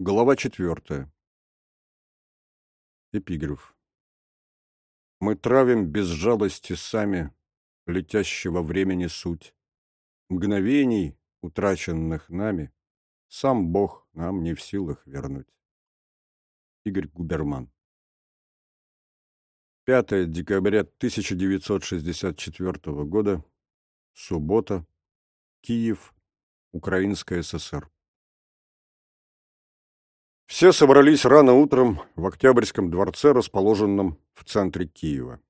Глава четвертая. Эпиграф. Мы травим без жалости сами летящего времени суть. Мгновений, утраченных нами, сам Бог нам не в силах вернуть. Игорь Губерман. 5 декабря 1964 года. Суббота. Киев. Украинская ССР. Все собрались рано утром в Октябрьском дворце, расположенном в центре Киева.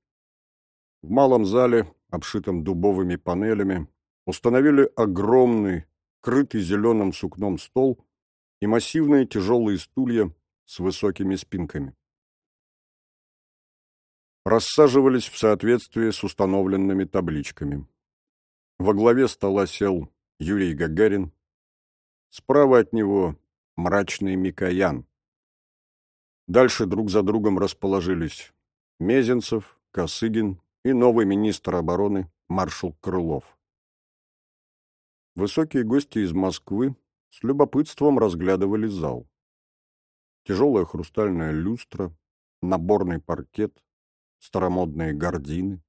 В малом зале, обшитом дубовыми панелями, установили огромный, крытый зеленым сукном стол и массивные тяжелые стулья с высокими спинками. Рассаживались в соответствии с установленными табличками. Во главе стола сел Юрий Гагарин. Справа от него мрачный Микоян. Дальше друг за другом расположились Мезенцев, Косыгин и новый министр обороны маршал Крылов. Высокие гости из Москвы с любопытством разглядывали зал. Тяжелая хрустальная люстра, наборный паркет, старомодные гардины.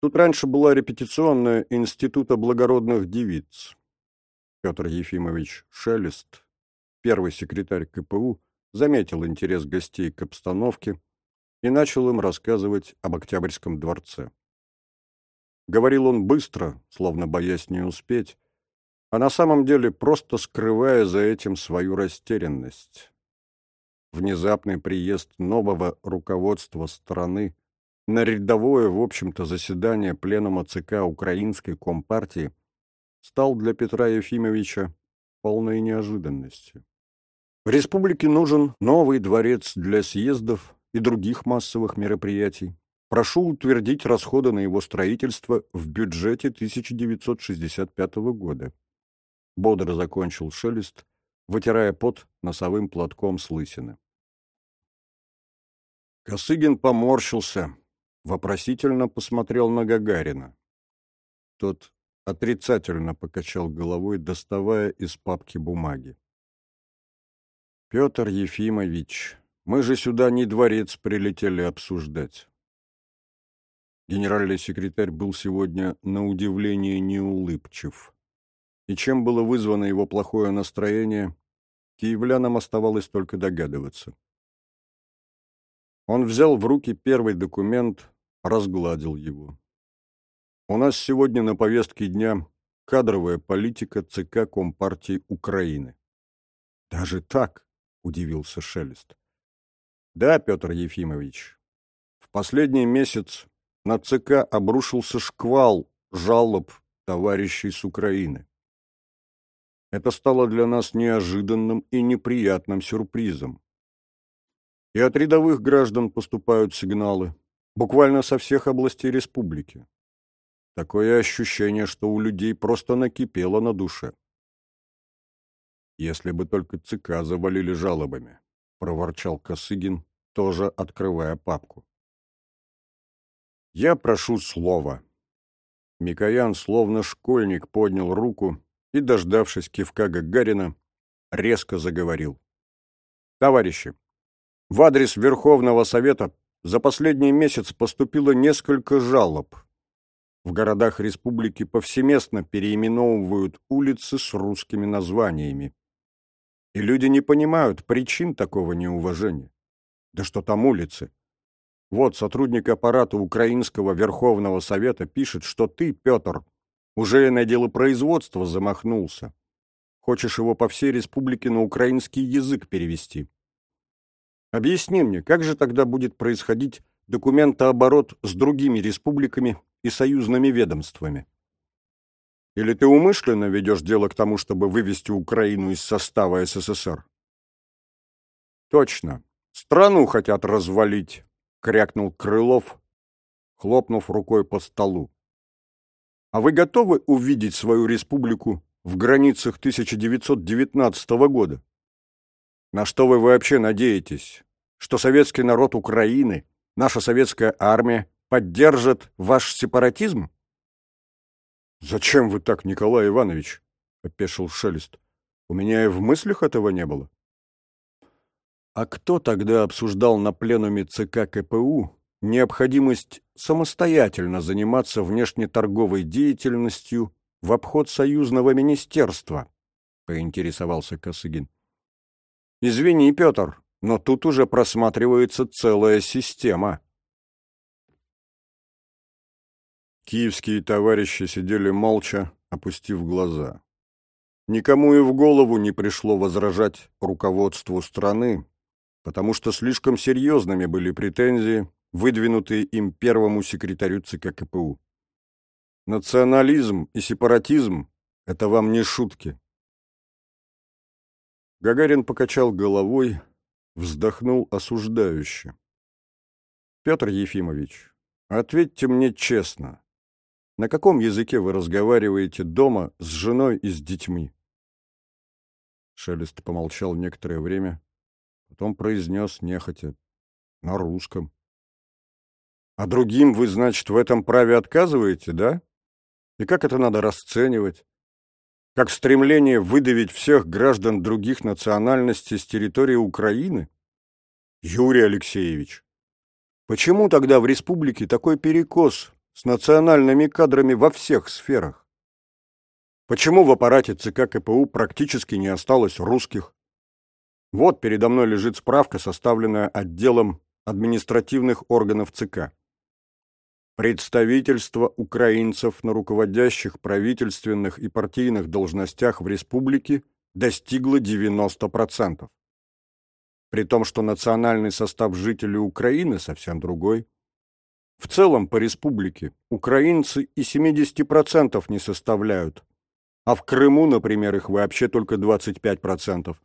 Тут раньше была репетиционная Института благородных девиц. Петр Ефимович Шелест, первый секретарь КПУ, заметил интерес гостей к обстановке и начал им рассказывать об Октябрьском дворце. Говорил он быстро, словно боясь не успеть, а на самом деле просто скрывая за этим свою растерянность. Внезапный приезд нового руководства страны на рядовое, в общем-то, заседание Пленума ЦК Украинской Компартии стал для Петра Ефимовича полной неожиданностью. Республике нужен новый дворец для съездов и других массовых мероприятий. Прошу утвердить расходы на его строительство в бюджете 1965 года. Бодро закончил Шелест, вытирая пот носовым платком с лысины. Косыгин поморщился, вопросительно посмотрел на Гагарина. Тот отрицательно покачал головой, доставая из папки бумаги. «Петр Ефимович, мы же сюда не дворец прилетели обсуждать». Генеральный секретарь был сегодня на удивление неулыбчив. И чем было вызвано его плохое настроение, киевлянам оставалось только догадываться. Он взял в руки первый документ, разгладил его. У нас сегодня на повестке дня кадровая политика ЦК Компартии Украины. Даже так? Удивился Шелест. Да, Петр Ефимович. В последний месяц на ЦК обрушился шквал жалоб товарищей с Украины. Это стало для нас неожиданным и неприятным сюрпризом. И от рядовых граждан поступают сигналы, буквально со всех областей республики. Такое ощущение, что у людей просто накипело на душе. Если бы только ЦК завалили жалобами, проворчал Косыгин, тоже открывая папку. Я прошу слова. Микоян, словно школьник, поднял руку и, дождавшись кивка Гагарина, резко заговорил. Товарищи, в адрес Верховного Совета за последний месяц поступило несколько жалоб. В городах республики повсеместно переименовывают улицы с русскими названиями. И люди не понимают причин такого неуважения. Да что там улицы? Вот сотрудник аппарата Украинского Верховного Совета пишет, что ты, Петр, уже на дело производства замахнулся. Хочешь его по всей республике на украинский язык перевести. Объясни мне, как же тогда будет происходить документооборот с другими республиками и союзными ведомствами? Или ты умышленно ведешь дело к тому, чтобы вывести Украину из состава СССР? Точно. Страну хотят развалить, крякнул Крылов, хлопнув рукой по столу. А вы готовы увидеть свою республику в границах 1919 года? На что вы вообще надеетесь? Что советский народ Украины, наша советская армия поддержит ваш сепаратизм? Зачем вы так, Николай Иванович? опешил Шелест. У меня и в мыслях этого не было. А кто тогда обсуждал на пленуме ЦК КПУ необходимость самостоятельно заниматься внешнеторговой деятельностью в обход союзного министерства? Поинтересовался Косыгин. Извини, Петр, но тут уже просматривается целая система. Киевские товарищи сидели молча, опустив глаза. Никому и в голову не пришло возражать руководству страны, потому что слишком серьезными были претензии, выдвинутые им первому секретарю ЦК КПУ. Национализм и сепаратизм — это вам не шутки. Гагарин покачал головой, вздохнул осуждающе. «Петр Ефимович, ответьте мне честно, на каком языке вы разговариваете дома с женой и с детьми?» Шелест помолчал некоторое время, потом произнес нехотя. «На русском». «А другим вы, значит, в этом праве отказываете, да? И как это надо расценивать? Как стремление выдавить всех граждан других национальностей с территории Украины? Юрий Алексеевич, почему тогда в республике такой перекос с национальными кадрами во всех сферах? Почему в аппарате ЦК КПУ практически не осталось русских? Вот передо мной лежит справка, составленная отделом административных органов ЦК. Представительство украинцев на руководящих правительственных и партийных должностях в республике достигло 90%. При том, что национальный состав жителей Украины совсем другой. В целом по республике украинцы и 70% не составляют, а в Крыму, например, их вообще только 25%.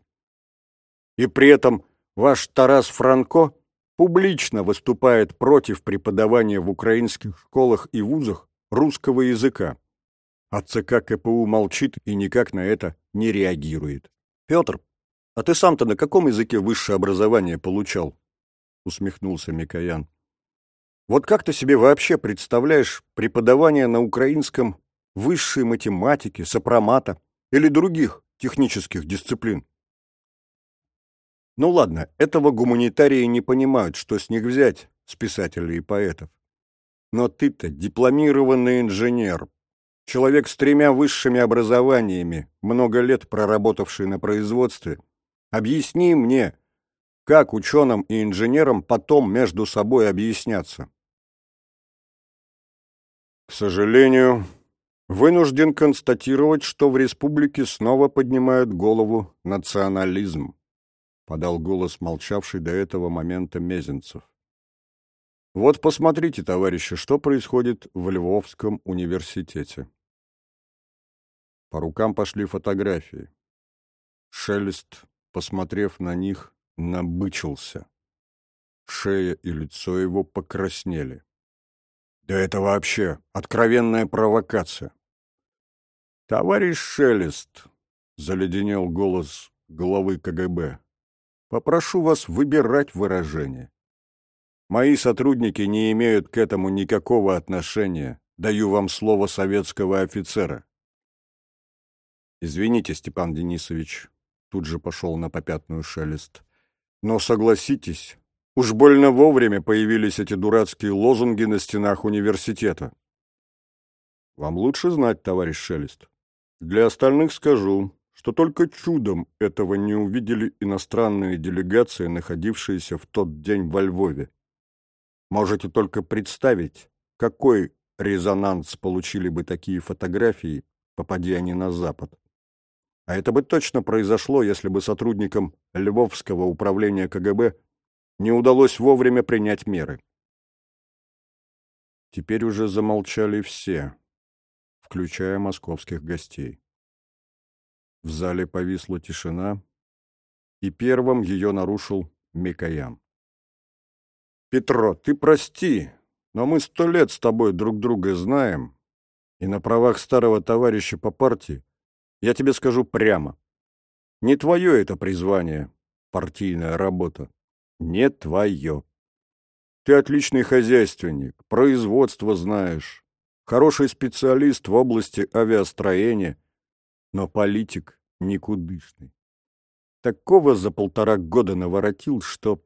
И при этом ваш Тарас Франко публично выступает против преподавания в украинских школах и вузах русского языка. А ЦК КПУ молчит и никак на это не реагирует. Петр, а ты сам-то на каком языке высшее образование получал? Усмехнулся Микоян. Вот как ты себе вообще представляешь преподавание на украинском высшей математики, сопромата или других технических дисциплин? Ну ладно, этого гуманитарии не понимают, что с них взять, с писателей и поэтов. Но ты-то дипломированный инженер, человек с тремя высшими образованиями, много лет проработавший на производстве. Объясни мне, как ученым и инженерам потом между собой объясняться? К сожалению, вынужден констатировать, что в республике снова поднимает голову национализм, подал голос молчавший до этого момента Мезенцев. Вот посмотрите, товарищи, что происходит в Львовском университете. По рукам пошли фотографии. Шелест, посмотрев на них, набычился. Шея и лицо его покраснели. Да это вообще откровенная провокация. Товарищ Шелест, заледенел голос главы КГБ, попрошу вас выбирать выражение. Мои сотрудники не имеют к этому никакого отношения. Даю вам слово советского офицера. Извините, Степан Денисович, тут же пошел на попятную шелест. Но согласитесь, Уж больно вовремя появились эти дурацкие лозунги на стенах университета. Вам лучше знать, товарищ Шелест. Для остальных скажу, что только чудом этого не увидели иностранные делегации, находившиеся в тот день во Львове. Можете только представить, какой резонанс получили бы такие фотографии, попадя они на Запад. А это бы точно произошло, если бы сотрудникам Львовского управления КГБ не удалось вовремя принять меры. Теперь уже замолчали все, включая московских гостей. В зале повисла тишина, и первым ее нарушил Микоян. «Петро, ты прости, но мы сто лет с тобой друг друга знаем, и на правах старого товарища по партии я тебе скажу прямо. Не твое это призвание, партийная работа не твое. Ты отличный хозяйственник, производство знаешь, хороший специалист в области авиастроения, но политик никудышный. Такого за полтора года наворотил, что...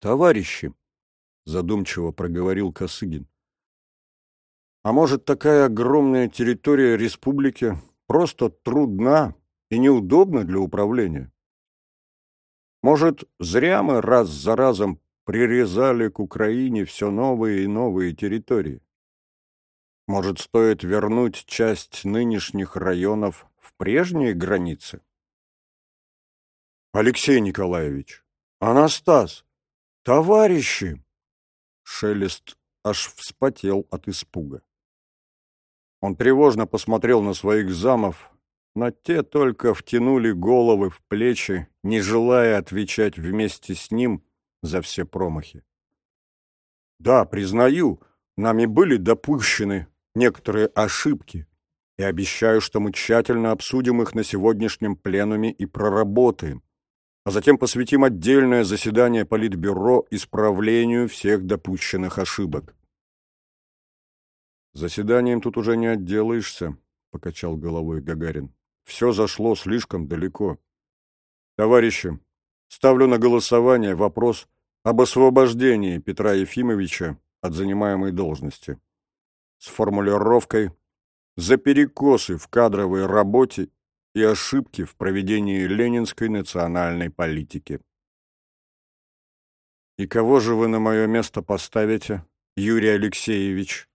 Товарищи, задумчиво проговорил Косыгин, а может, такая огромная территория республики просто трудна и неудобна для управления? Может, зря мы раз за разом прирезали к Украине все новые и новые территории? Может, стоит вернуть часть нынешних районов в прежние границы? Алексей Николаевич, Анастас, товарищи! Шелест аж вспотел от испуга. Он тревожно посмотрел на своих замов, но те только втянули головы в плечи, не желая отвечать вместе с ним за все промахи. Да, признаю, нами были допущены некоторые ошибки, и обещаю, что мы тщательно обсудим их на сегодняшнем пленуме и проработаем, а затем посвятим отдельное заседание Политбюро исправлению всех допущенных ошибок. Заседанием тут уже не отделаешься, покачал головой Гагарин. Все зашло слишком далеко. Товарищи, ставлю на голосование вопрос об освобождении Петра Ефимовича от занимаемой должности с формулировкой «за перекосы в кадровой работе и ошибки в проведении ленинской национальной политики». «И кого же вы на мое место поставите, Юрий Алексеевич?»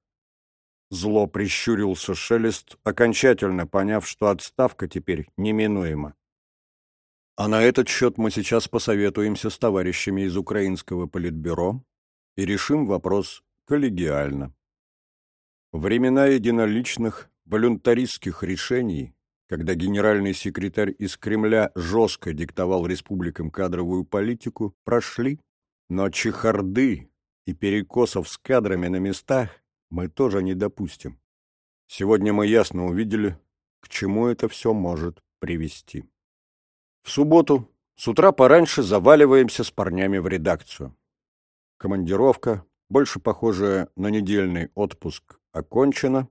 Зло прищурился Шелест, окончательно поняв, что отставка теперь неминуема. А на этот счет мы сейчас посоветуемся с товарищами из Украинского политбюро и решим вопрос коллегиально. Времена единоличных, волюнтаристских решений, когда генеральный секретарь из Кремля жестко диктовал республикам кадровую политику, прошли, но чехарды и перекосов с кадрами на местах мы тоже не допустим. Сегодня мы ясно увидели, к чему это все может привести. В субботу с утра пораньше заваливаемся с парнями в редакцию. Командировка, больше похожая на недельный отпуск, окончена,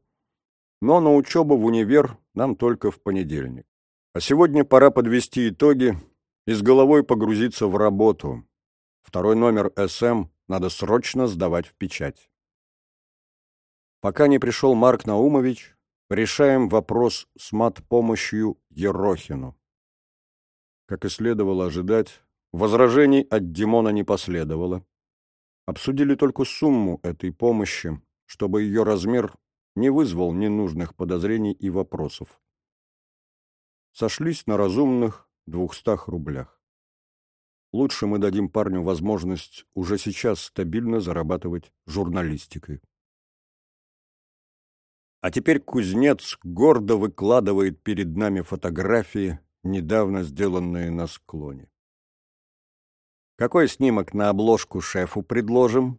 но на учебу в универ нам только в понедельник. А сегодня пора подвести итоги и с головой погрузиться в работу. Второй номер СМ надо срочно сдавать в печать. Пока не пришел Марк Наумович, решаем вопрос с мат-помощью Ерохину. Как и следовало ожидать, возражений от Димона не последовало. Обсудили только сумму этой помощи, чтобы ее размер не вызвал ненужных подозрений и вопросов. Сошлись на разумных двухстах рублях. Лучше мы дадим парню возможность уже сейчас стабильно зарабатывать журналистикой. А теперь кузнец гордо выкладывает перед нами фотографии, недавно сделанные на склоне. Какой снимок на обложку шефу предложим?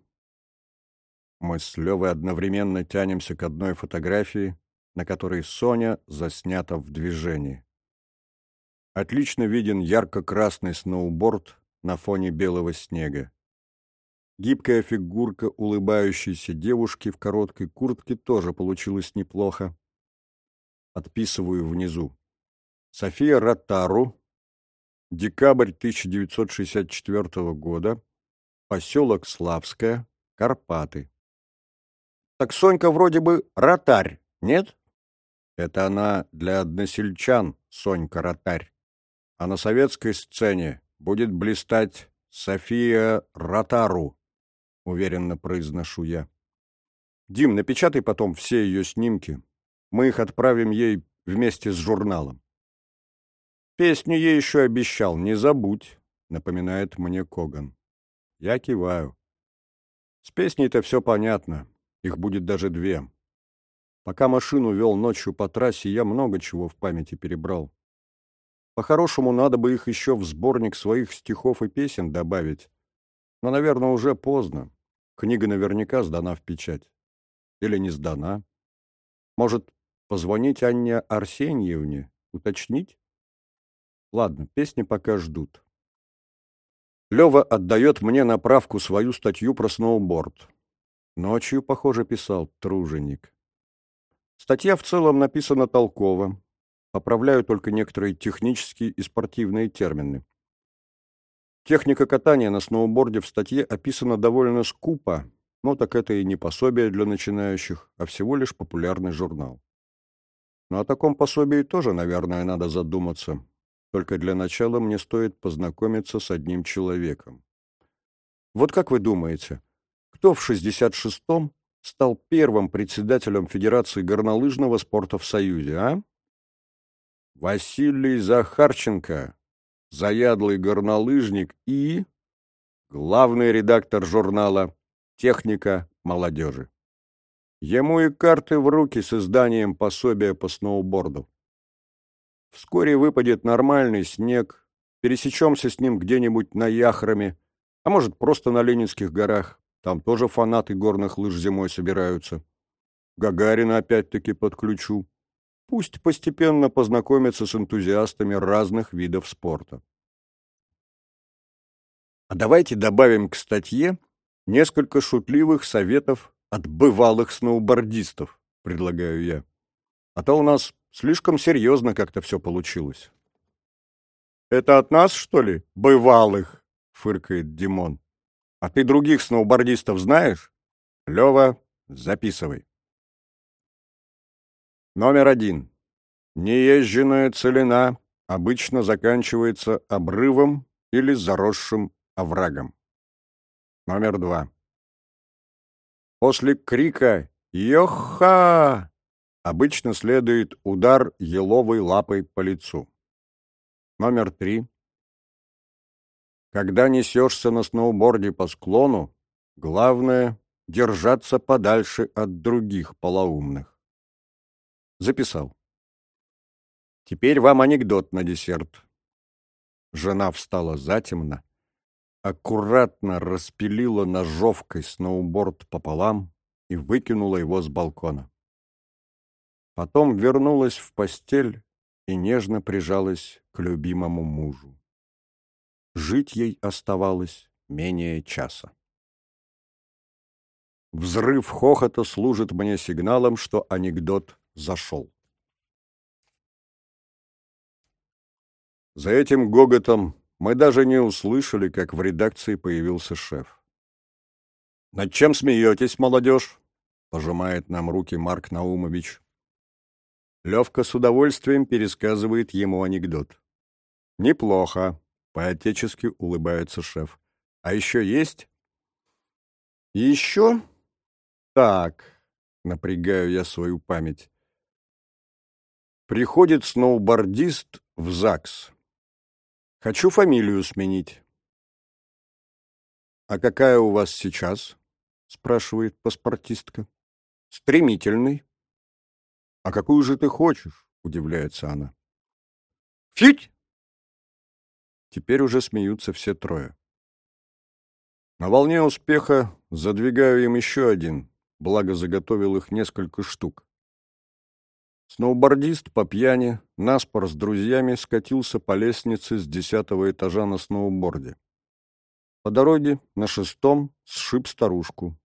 Мы с Левой одновременно тянемся к одной фотографии, на которой Соня заснята в движении. Отлично виден ярко-красный сноуборд на фоне белого снега. Гибкая фигурка улыбающейся девушки в короткой куртке тоже получилась неплохо. Отписываю внизу. София Ротару, декабрь 1964 года, поселок Славская, Карпаты. Так Сонька вроде бы ротарь, нет? Это она для односельчан, Сонька ротарь. А на советской сцене будет блистать София Ротару уверенно произношу я. Дим, напечатай потом все ее снимки. Мы их отправим ей вместе с журналом. Песню ей еще обещал, не забудь, напоминает мне Коган. Я киваю. С песней-то все понятно, их будет даже две. Пока машину вел ночью по трассе, я много чего в памяти перебрал. По-хорошему, надо бы их еще в сборник своих стихов и песен добавить. Но, наверное, уже поздно. Книга наверняка сдана в печать. Или не сдана. Может, позвонить Анне Арсеньевне, уточнить? Ладно, песни пока ждут. Лева отдает мне на правку свою статью про сноуборд. Ночью, похоже, писал труженик. Статья в целом написана толково. поправляю только некоторые технические и спортивные термины. Техника катания на сноуборде в статье описана довольно скупо, но так это и не пособие для начинающих, а всего лишь популярный журнал. Но о таком пособии тоже, наверное, надо задуматься. Только для начала мне стоит познакомиться с одним человеком. Вот как вы думаете, кто в 66-м стал первым председателем Федерации горнолыжного спорта в Союзе, а? Василий Захарченко, заядлый горнолыжник и главный редактор журнала «Техника молодежи». Ему и карты в руки с изданием пособия по сноуборду. Вскоре выпадет нормальный снег, пересечемся с ним где-нибудь на Яхраме, а может, просто на Ленинских горах. Там тоже фанаты горных лыж зимой собираются. Гагарина опять-таки подключу. Пусть постепенно познакомится с энтузиастами разных видов спорта. А давайте добавим к статье несколько шутливых советов от бывалых сноубордистов, предлагаю я. А то у нас слишком серьезно как-то все получилось. «Это от нас, что ли, бывалых?» — фыркает Димон. «А ты других сноубордистов знаешь? Лева, записывай». Номер один. Неезженная целина обычно заканчивается обрывом или заросшим оврагом. Номер два. После крика «Йоха!» обычно следует удар еловой лапой по лицу. Номер три. Когда несешься на сноуборде по склону, главное — держаться подальше от других полоумных. Записал. Теперь вам анекдот на десерт. Жена встала затемно, аккуратно распилила ножовкой сноуборд пополам и выкинула его с балкона. Потом вернулась в постель и нежно прижалась к любимому мужу. Жить ей оставалось менее часа. Взрыв хохота служит мне сигналом, что анекдот зашел. За этим гоготом мы даже не услышали, как в редакции появился шеф. «Над чем смеетесь, молодежь?» — пожимает нам руки Марк Наумович. Левка с удовольствием пересказывает ему анекдот. «Неплохо», — поотечески улыбается шеф. «А еще есть?» «Еще?» «Так», — напрягаю я свою память. Приходит сноубордист в ЗАГС. Хочу фамилию сменить. «А какая у вас сейчас?» — спрашивает паспортистка. «Стремительный». «А какую же ты хочешь?» — удивляется она. «Фить!» Теперь уже смеются все трое. На волне успеха задвигаю им еще один, благо заготовил их несколько штук. Сноубордист по пьяни, наспор с друзьями, скатился по лестнице с десятого этажа на сноуборде. По дороге на шестом сшиб старушку.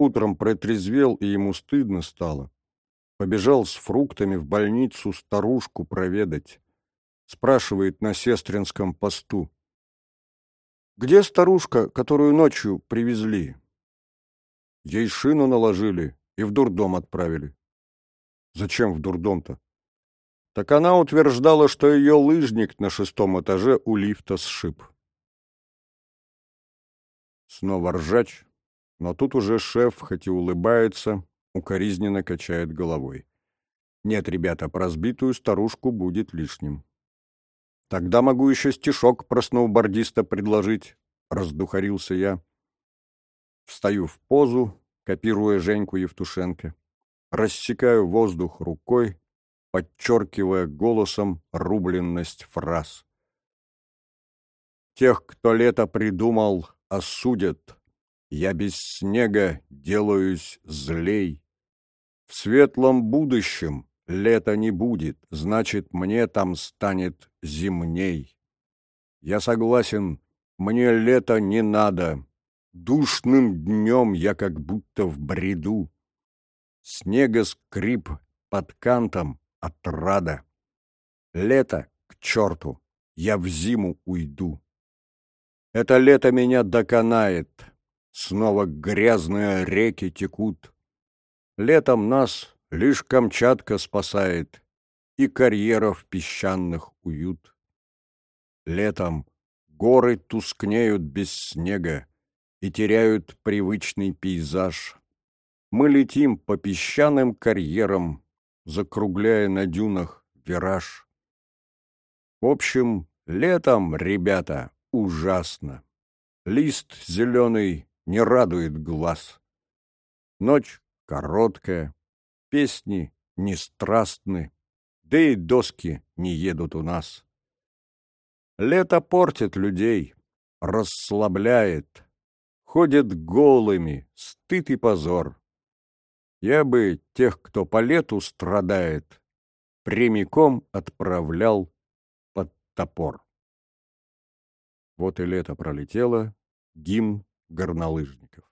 Утром протрезвел, и ему стыдно стало. Побежал с фруктами в больницу старушку проведать. Спрашивает на сестринском посту. «Где старушка, которую ночью привезли?» Ей шину наложили и в дурдом отправили. Зачем в дурдом-то? Так она утверждала, что ее лыжник на шестом этаже у лифта сшиб. Снова ржач, но тут уже шеф, хоть и улыбается, укоризненно качает головой. Нет, ребята, про сбитую старушку будет лишним. Тогда могу еще стишок про сноубордиста предложить, раздухарился я. Встаю в позу, копируя Женьку Евтушенко рассекаю воздух рукой, подчеркивая голосом рубленность фраз. Тех, кто лето придумал, осудят. Я без снега делаюсь злей. В светлом будущем лета не будет, значит, мне там станет зимней. Я согласен, мне лето не надо. Душным днем я как будто в бреду. Снега скрип под кантом отрада. Лето к черту, я в зиму уйду. Это лето меня доконает, снова грязные реки текут. Летом нас лишь Камчатка спасает и карьеров песчаных уют. Летом горы тускнеют без снега и теряют привычный пейзаж. Мы летим по песчаным карьерам, закругляя на дюнах вираж. В общем, летом, ребята, ужасно. Лист зеленый не радует глаз. Ночь короткая, песни не страстны, да и доски не едут у нас. Лето портит людей, расслабляет, ходят голыми, стыд и позор. Я бы тех, кто по лету страдает, прямиком отправлял под топор. Вот и лето пролетело, гимн горнолыжников.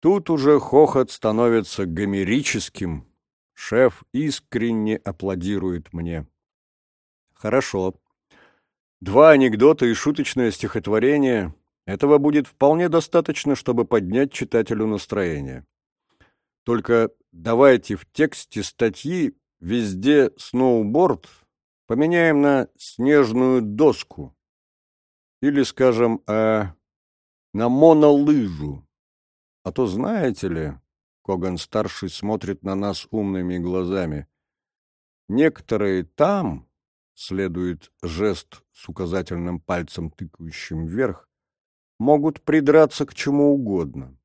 Тут уже хохот становится гомерическим. Шеф искренне аплодирует мне. Хорошо. Два анекдота и шуточное стихотворение — этого будет вполне достаточно, чтобы поднять читателю настроение. Только давайте в тексте статьи везде сноуборд поменяем на снежную доску. Или, скажем, э, на монолыжу. А то, знаете ли, Коган-старший смотрит на нас умными глазами, некоторые там, следует жест с указательным пальцем, тыкающим вверх, могут придраться к чему угодно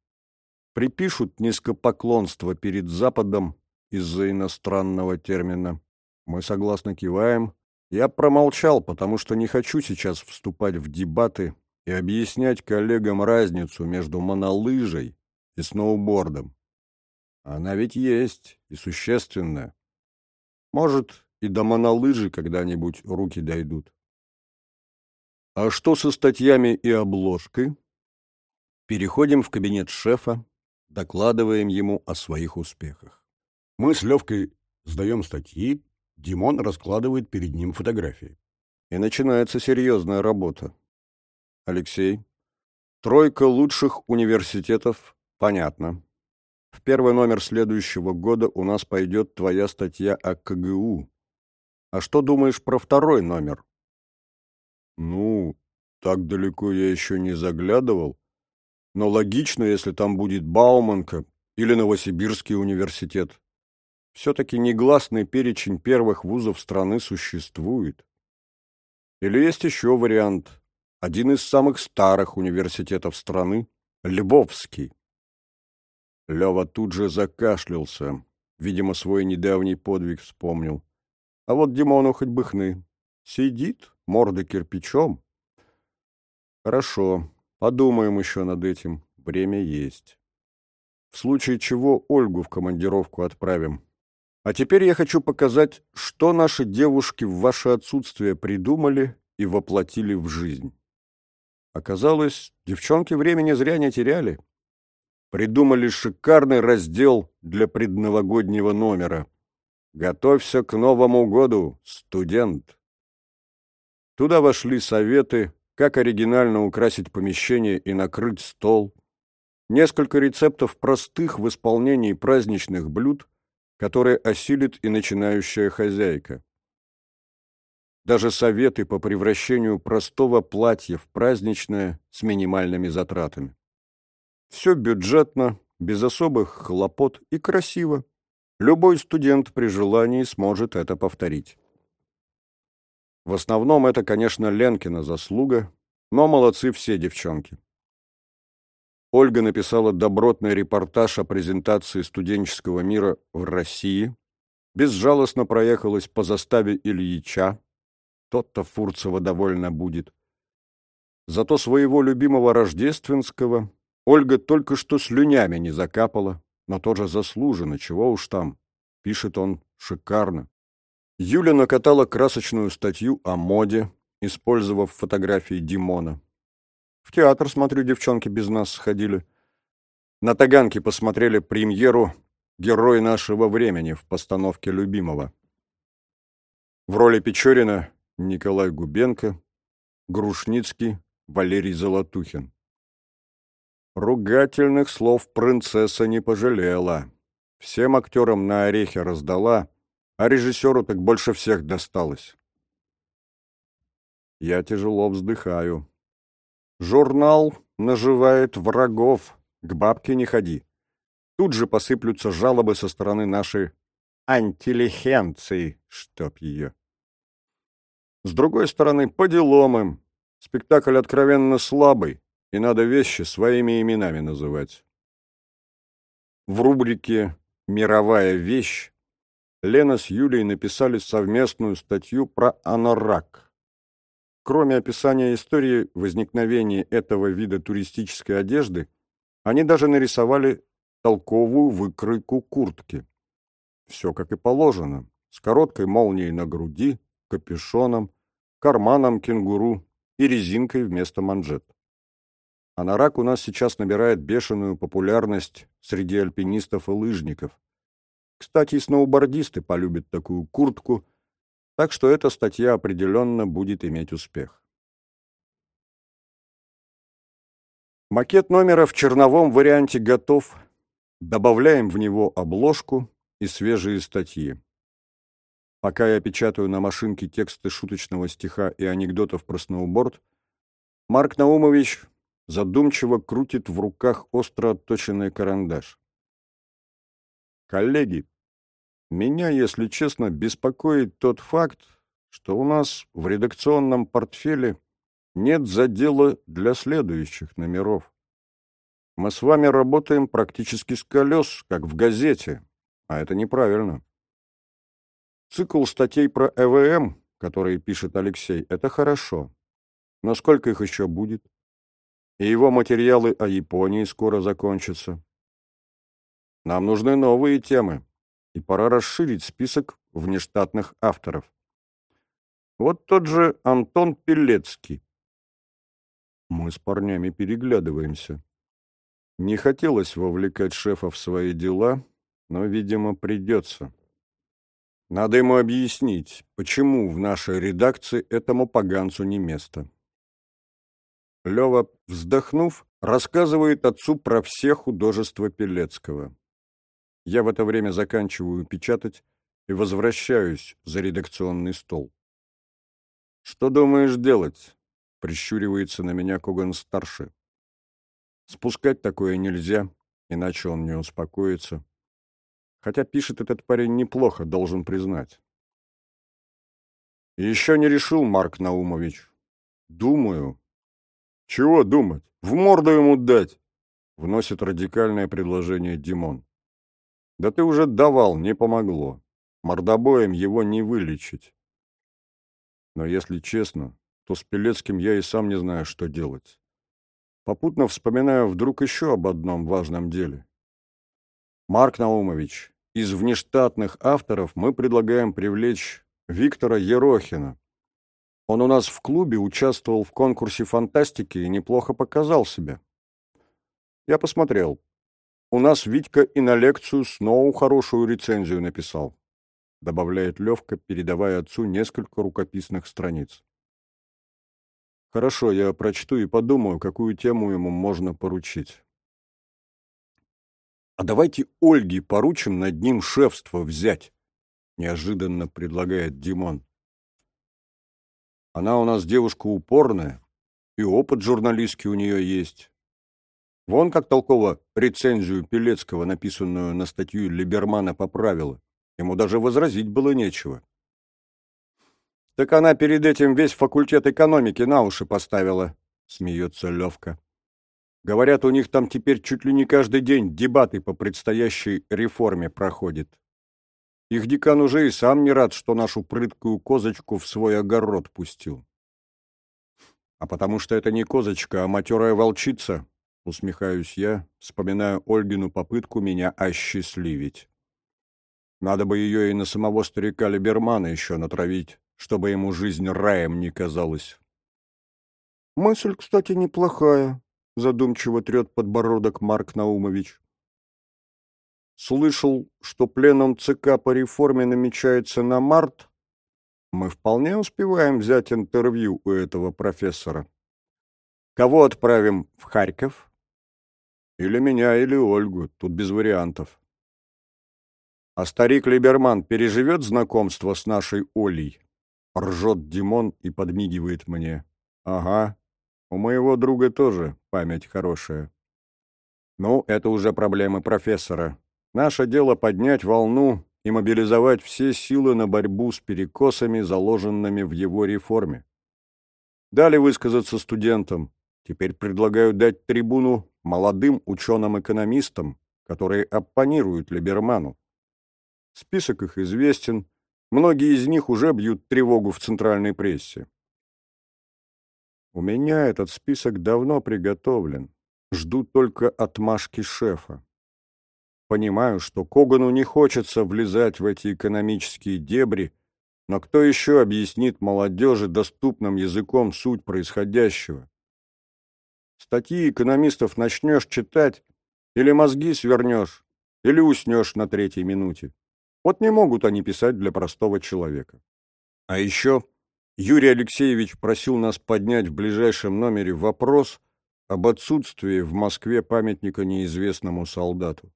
припишут низкопоклонство перед Западом из-за иностранного термина. Мы согласно киваем. Я промолчал, потому что не хочу сейчас вступать в дебаты и объяснять коллегам разницу между монолыжей и сноубордом. Она ведь есть и существенная. Может, и до монолыжи когда-нибудь руки дойдут. А что со статьями и обложкой? Переходим в кабинет шефа, докладываем ему о своих успехах. Мы с Левкой сдаем статьи, Димон раскладывает перед ним фотографии. И начинается серьезная работа. Алексей, тройка лучших университетов, понятно. В первый номер следующего года у нас пойдет твоя статья о КГУ. А что думаешь про второй номер? Ну, так далеко я еще не заглядывал. Но логично, если там будет Бауманка или Новосибирский университет. Все-таки негласный перечень первых вузов страны существует. Или есть еще вариант. Один из самых старых университетов страны – Львовский. Лева тут же закашлялся. Видимо, свой недавний подвиг вспомнил. А вот Димону хоть бы хны. Сидит, морда кирпичом. Хорошо, Подумаем еще над этим. Время есть. В случае чего Ольгу в командировку отправим. А теперь я хочу показать, что наши девушки в ваше отсутствие придумали и воплотили в жизнь. Оказалось, девчонки времени зря не теряли. Придумали шикарный раздел для предновогоднего номера. «Готовься к Новому году, студент!» Туда вошли советы, как оригинально украсить помещение и накрыть стол, несколько рецептов простых в исполнении праздничных блюд, которые осилит и начинающая хозяйка. Даже советы по превращению простого платья в праздничное с минимальными затратами. Все бюджетно, без особых хлопот и красиво. Любой студент при желании сможет это повторить. В основном это, конечно, Ленкина заслуга, но молодцы все девчонки. Ольга написала добротный репортаж о презентации студенческого мира в России, безжалостно проехалась по заставе Ильича, тот-то Фурцева довольно будет. Зато своего любимого рождественского Ольга только что слюнями не закапала, но тоже заслуженно, чего уж там. Пишет он шикарно. Юля накатала красочную статью о моде, использовав фотографии Димона. В театр, смотрю, девчонки без нас сходили. На Таганке посмотрели премьеру «Герой нашего времени» в постановке любимого. В роли Печорина Николай Губенко, Грушницкий Валерий Золотухин. Ругательных слов принцесса не пожалела. Всем актерам на орехи раздала, а режиссеру так больше всех досталось. Я тяжело вздыхаю. Журнал наживает врагов, к бабке не ходи. Тут же посыплются жалобы со стороны нашей антилихенции, чтоб ее. С другой стороны, по делам им. Спектакль откровенно слабый, и надо вещи своими именами называть. В рубрике «Мировая вещь» Лена с Юлей написали совместную статью про анорак. Кроме описания истории возникновения этого вида туристической одежды, они даже нарисовали толковую выкройку куртки. Все как и положено, с короткой молнией на груди, капюшоном, карманом кенгуру и резинкой вместо манжет. Анорак у нас сейчас набирает бешеную популярность среди альпинистов и лыжников. Кстати, и сноубордисты полюбят такую куртку, так что эта статья определенно будет иметь успех. Макет номера в черновом варианте готов. Добавляем в него обложку и свежие статьи. Пока я печатаю на машинке тексты шуточного стиха и анекдотов про сноуборд, Марк Наумович задумчиво крутит в руках остро отточенный карандаш. Коллеги, меня, если честно, беспокоит тот факт, что у нас в редакционном портфеле нет задела для следующих номеров. Мы с вами работаем практически с колес, как в газете, а это неправильно. Цикл статей про ЭВМ, которые пишет Алексей, это хорошо. Но сколько их еще будет? и его материалы о Японии скоро закончатся. Нам нужны новые темы, и пора расширить список внештатных авторов. Вот тот же Антон Пелецкий. Мы с парнями переглядываемся. Не хотелось вовлекать шефа в свои дела, но, видимо, придется. Надо ему объяснить, почему в нашей редакции этому поганцу не место. Лева, вздохнув, рассказывает отцу про все художества Пелецкого. Я в это время заканчиваю печатать и возвращаюсь за редакционный стол. «Что думаешь делать?» — прищуривается на меня Коган-старший. Спускать такое нельзя, иначе он не успокоится. Хотя пишет этот парень неплохо, должен признать. еще не решил, Марк Наумович. Думаю, «Чего думать? В морду ему дать!» — вносит радикальное предложение Димон. «Да ты уже давал, не помогло. Мордобоем его не вылечить». Но если честно, то с Пелецким я и сам не знаю, что делать. Попутно вспоминаю вдруг еще об одном важном деле. Марк Наумович, из внештатных авторов мы предлагаем привлечь Виктора Ерохина, он у нас в клубе участвовал в конкурсе фантастики и неплохо показал себя. Я посмотрел. У нас Витька и на лекцию снова хорошую рецензию написал. Добавляет Левка, передавая отцу несколько рукописных страниц. Хорошо, я прочту и подумаю, какую тему ему можно поручить. А давайте Ольге поручим над ним шефство взять, неожиданно предлагает Димон. Она у нас девушка упорная, и опыт журналистский у нее есть. Вон как толково рецензию Пелецкого, написанную на статью Либермана, поправила. Ему даже возразить было нечего. «Так она перед этим весь факультет экономики на уши поставила», — смеется Левка. «Говорят, у них там теперь чуть ли не каждый день дебаты по предстоящей реформе проходят. Их декан уже и сам не рад, что нашу прыткую козочку в свой огород пустил. А потому что это не козочка, а матерая волчица, усмехаюсь я, вспоминая Ольгину попытку меня осчастливить. Надо бы ее и на самого старика Либермана еще натравить, чтобы ему жизнь раем не казалась. Мысль, кстати, неплохая, задумчиво трет подбородок Марк Наумович. Слышал, что пленум ЦК по реформе намечается на март. Мы вполне успеваем взять интервью у этого профессора. Кого отправим в Харьков? Или меня, или Ольгу, тут без вариантов. А старик Либерман переживет знакомство с нашей Олей? Ржет Димон и подмигивает мне. Ага, у моего друга тоже память хорошая. Ну, это уже проблемы профессора. Наше дело поднять волну и мобилизовать все силы на борьбу с перекосами, заложенными в его реформе. Дали высказаться студентам. Теперь предлагаю дать трибуну молодым ученым-экономистам, которые оппонируют Либерману. Список их известен, многие из них уже бьют тревогу в центральной прессе. У меня этот список давно приготовлен. Жду только отмашки шефа. Понимаю, что Когану не хочется влезать в эти экономические дебри, но кто еще объяснит молодежи доступным языком суть происходящего? Статьи экономистов начнешь читать, или мозги свернешь, или уснешь на третьей минуте. Вот не могут они писать для простого человека. А еще Юрий Алексеевич просил нас поднять в ближайшем номере вопрос об отсутствии в Москве памятника неизвестному солдату.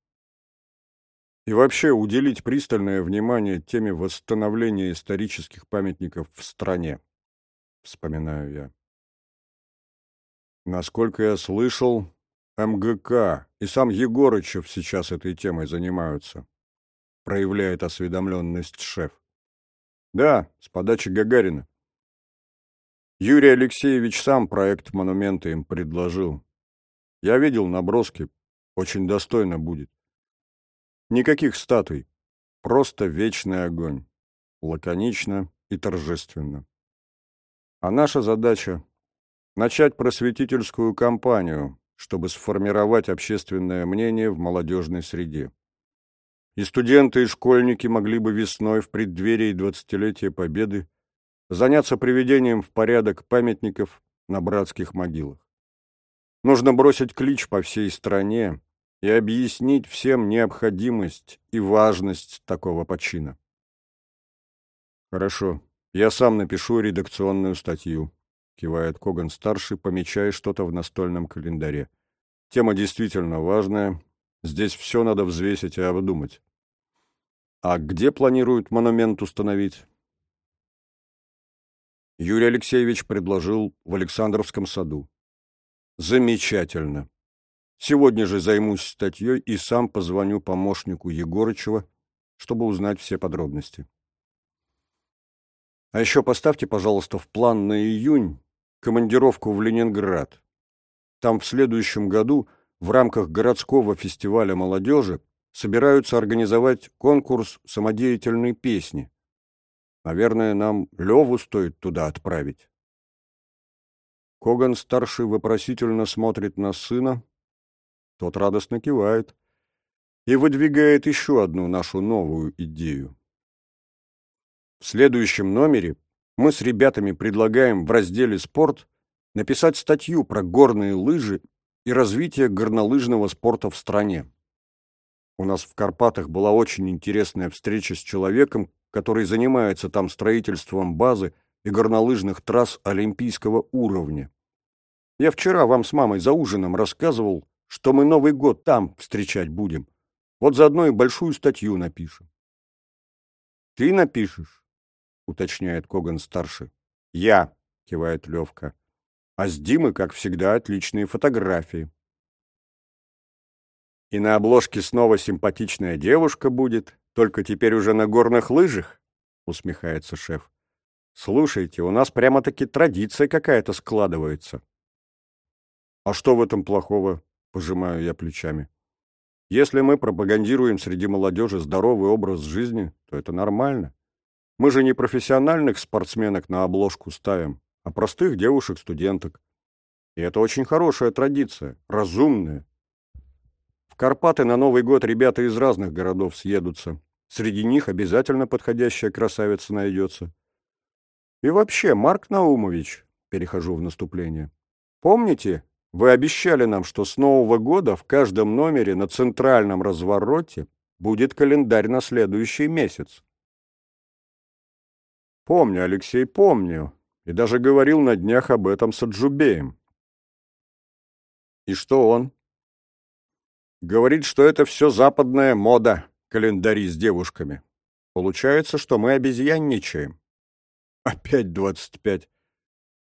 И вообще уделить пристальное внимание теме восстановления исторических памятников в стране, вспоминаю я. Насколько я слышал, МГК и сам Егорычев сейчас этой темой занимаются, проявляет осведомленность шеф. Да, с подачи Гагарина. Юрий Алексеевич сам проект монумента им предложил. Я видел наброски, очень достойно будет. Никаких статуй, просто вечный огонь, лаконично и торжественно. А наша задача — начать просветительскую кампанию, чтобы сформировать общественное мнение в молодежной среде. И студенты, и школьники могли бы весной в преддверии двадцатилетия Победы заняться приведением в порядок памятников на братских могилах. Нужно бросить клич по всей стране и объяснить всем необходимость и важность такого почина. «Хорошо, я сам напишу редакционную статью», — кивает Коган-старший, помечая что-то в настольном календаре. «Тема действительно важная. Здесь все надо взвесить и обдумать». «А где планируют монумент установить?» Юрий Алексеевич предложил в Александровском саду. Замечательно. Сегодня же займусь статьей и сам позвоню помощнику Егорычева, чтобы узнать все подробности. А еще поставьте, пожалуйста, в план на июнь командировку в Ленинград. Там в следующем году в рамках городского фестиваля молодежи собираются организовать конкурс самодеятельной песни. Наверное, нам Леву стоит туда отправить. Коган-старший вопросительно смотрит на сына. Тот радостно кивает и выдвигает еще одну нашу новую идею. В следующем номере мы с ребятами предлагаем в разделе «Спорт» написать статью про горные лыжи и развитие горнолыжного спорта в стране. У нас в Карпатах была очень интересная встреча с человеком, который занимается там строительством базы и горнолыжных трасс олимпийского уровня. Я вчера вам с мамой за ужином рассказывал, что мы Новый год там встречать будем. Вот заодно и большую статью напишем. — Ты напишешь? — уточняет Коган-старший. — Я, — кивает Левка. — А с Димы, как всегда, отличные фотографии. И на обложке снова симпатичная девушка будет, только теперь уже на горных лыжах? Усмехается шеф. Слушайте, у нас прямо-таки традиция какая-то складывается. А что в этом плохого? Пожимаю я плечами. Если мы пропагандируем среди молодежи здоровый образ жизни, то это нормально. Мы же не профессиональных спортсменок на обложку ставим, а простых девушек-студенток. И это очень хорошая традиция, разумная, в Карпаты на Новый год ребята из разных городов съедутся. Среди них обязательно подходящая красавица найдется. И вообще, Марк Наумович, перехожу в наступление, помните, вы обещали нам, что с Нового года в каждом номере на центральном развороте будет календарь на следующий месяц. Помню, Алексей, помню. И даже говорил на днях об этом с Аджубеем. И что он? Говорит, что это все западная мода, календари с девушками. Получается, что мы обезьянничаем. Опять двадцать пять.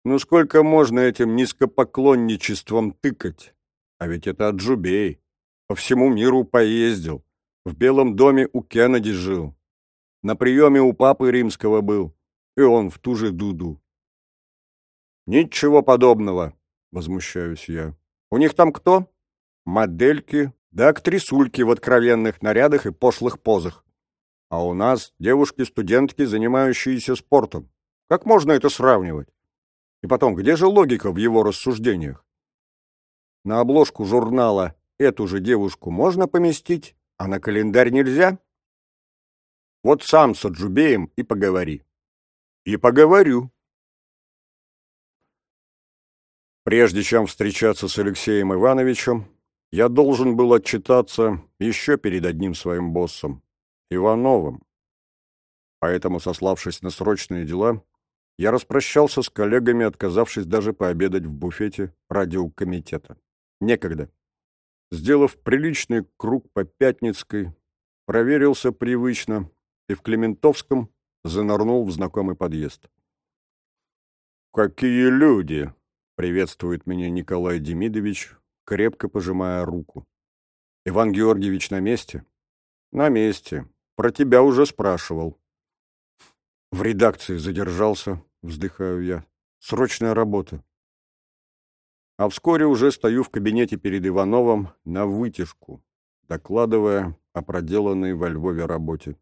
Ну сколько можно этим низкопоклонничеством тыкать? А ведь это Аджубей. По всему миру поездил. В Белом доме у Кеннеди жил. На приеме у папы римского был. И он в ту же дуду. Ничего подобного, возмущаюсь я. У них там кто? Модельки, да актрисульки в откровенных нарядах и пошлых позах. А у нас девушки-студентки, занимающиеся спортом. Как можно это сравнивать? И потом, где же логика в его рассуждениях? На обложку журнала эту же девушку можно поместить, а на календарь нельзя? Вот сам с Аджубеем и поговори. И поговорю. Прежде чем встречаться с Алексеем Ивановичем, я должен был отчитаться еще перед одним своим боссом, Ивановым. Поэтому, сославшись на срочные дела, я распрощался с коллегами, отказавшись даже пообедать в буфете радиокомитета. Некогда. Сделав приличный круг по Пятницкой, проверился привычно и в Клементовском занырнул в знакомый подъезд. «Какие люди!» — приветствует меня Николай Демидович, крепко пожимая руку. «Иван Георгиевич на месте?» «На месте. Про тебя уже спрашивал». «В редакции задержался», — вздыхаю я. «Срочная работа». А вскоре уже стою в кабинете перед Ивановым на вытяжку, докладывая о проделанной во Львове работе.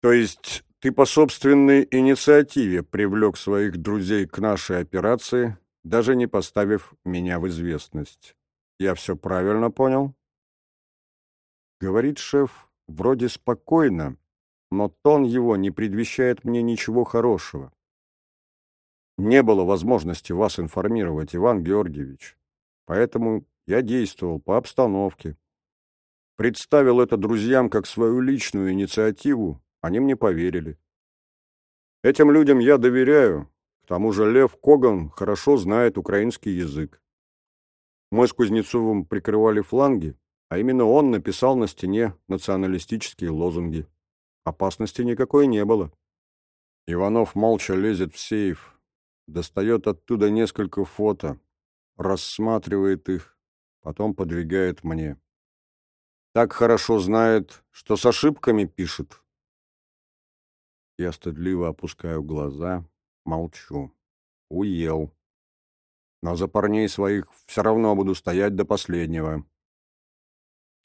То есть ты по собственной инициативе привлек своих друзей к нашей операции, даже не поставив меня в известность. Я все правильно понял? Говорит шеф, вроде спокойно, но тон его не предвещает мне ничего хорошего. Не было возможности вас информировать, Иван Георгиевич, поэтому я действовал по обстановке. Представил это друзьям как свою личную инициативу они мне поверили. Этим людям я доверяю. К тому же Лев Коган хорошо знает украинский язык. Мы с Кузнецовым прикрывали фланги, а именно он написал на стене националистические лозунги. Опасности никакой не было. Иванов молча лезет в сейф, достает оттуда несколько фото, рассматривает их, потом подвигает мне. Так хорошо знает, что с ошибками пишет, я стыдливо опускаю глаза, молчу. Уел. Но за парней своих все равно буду стоять до последнего.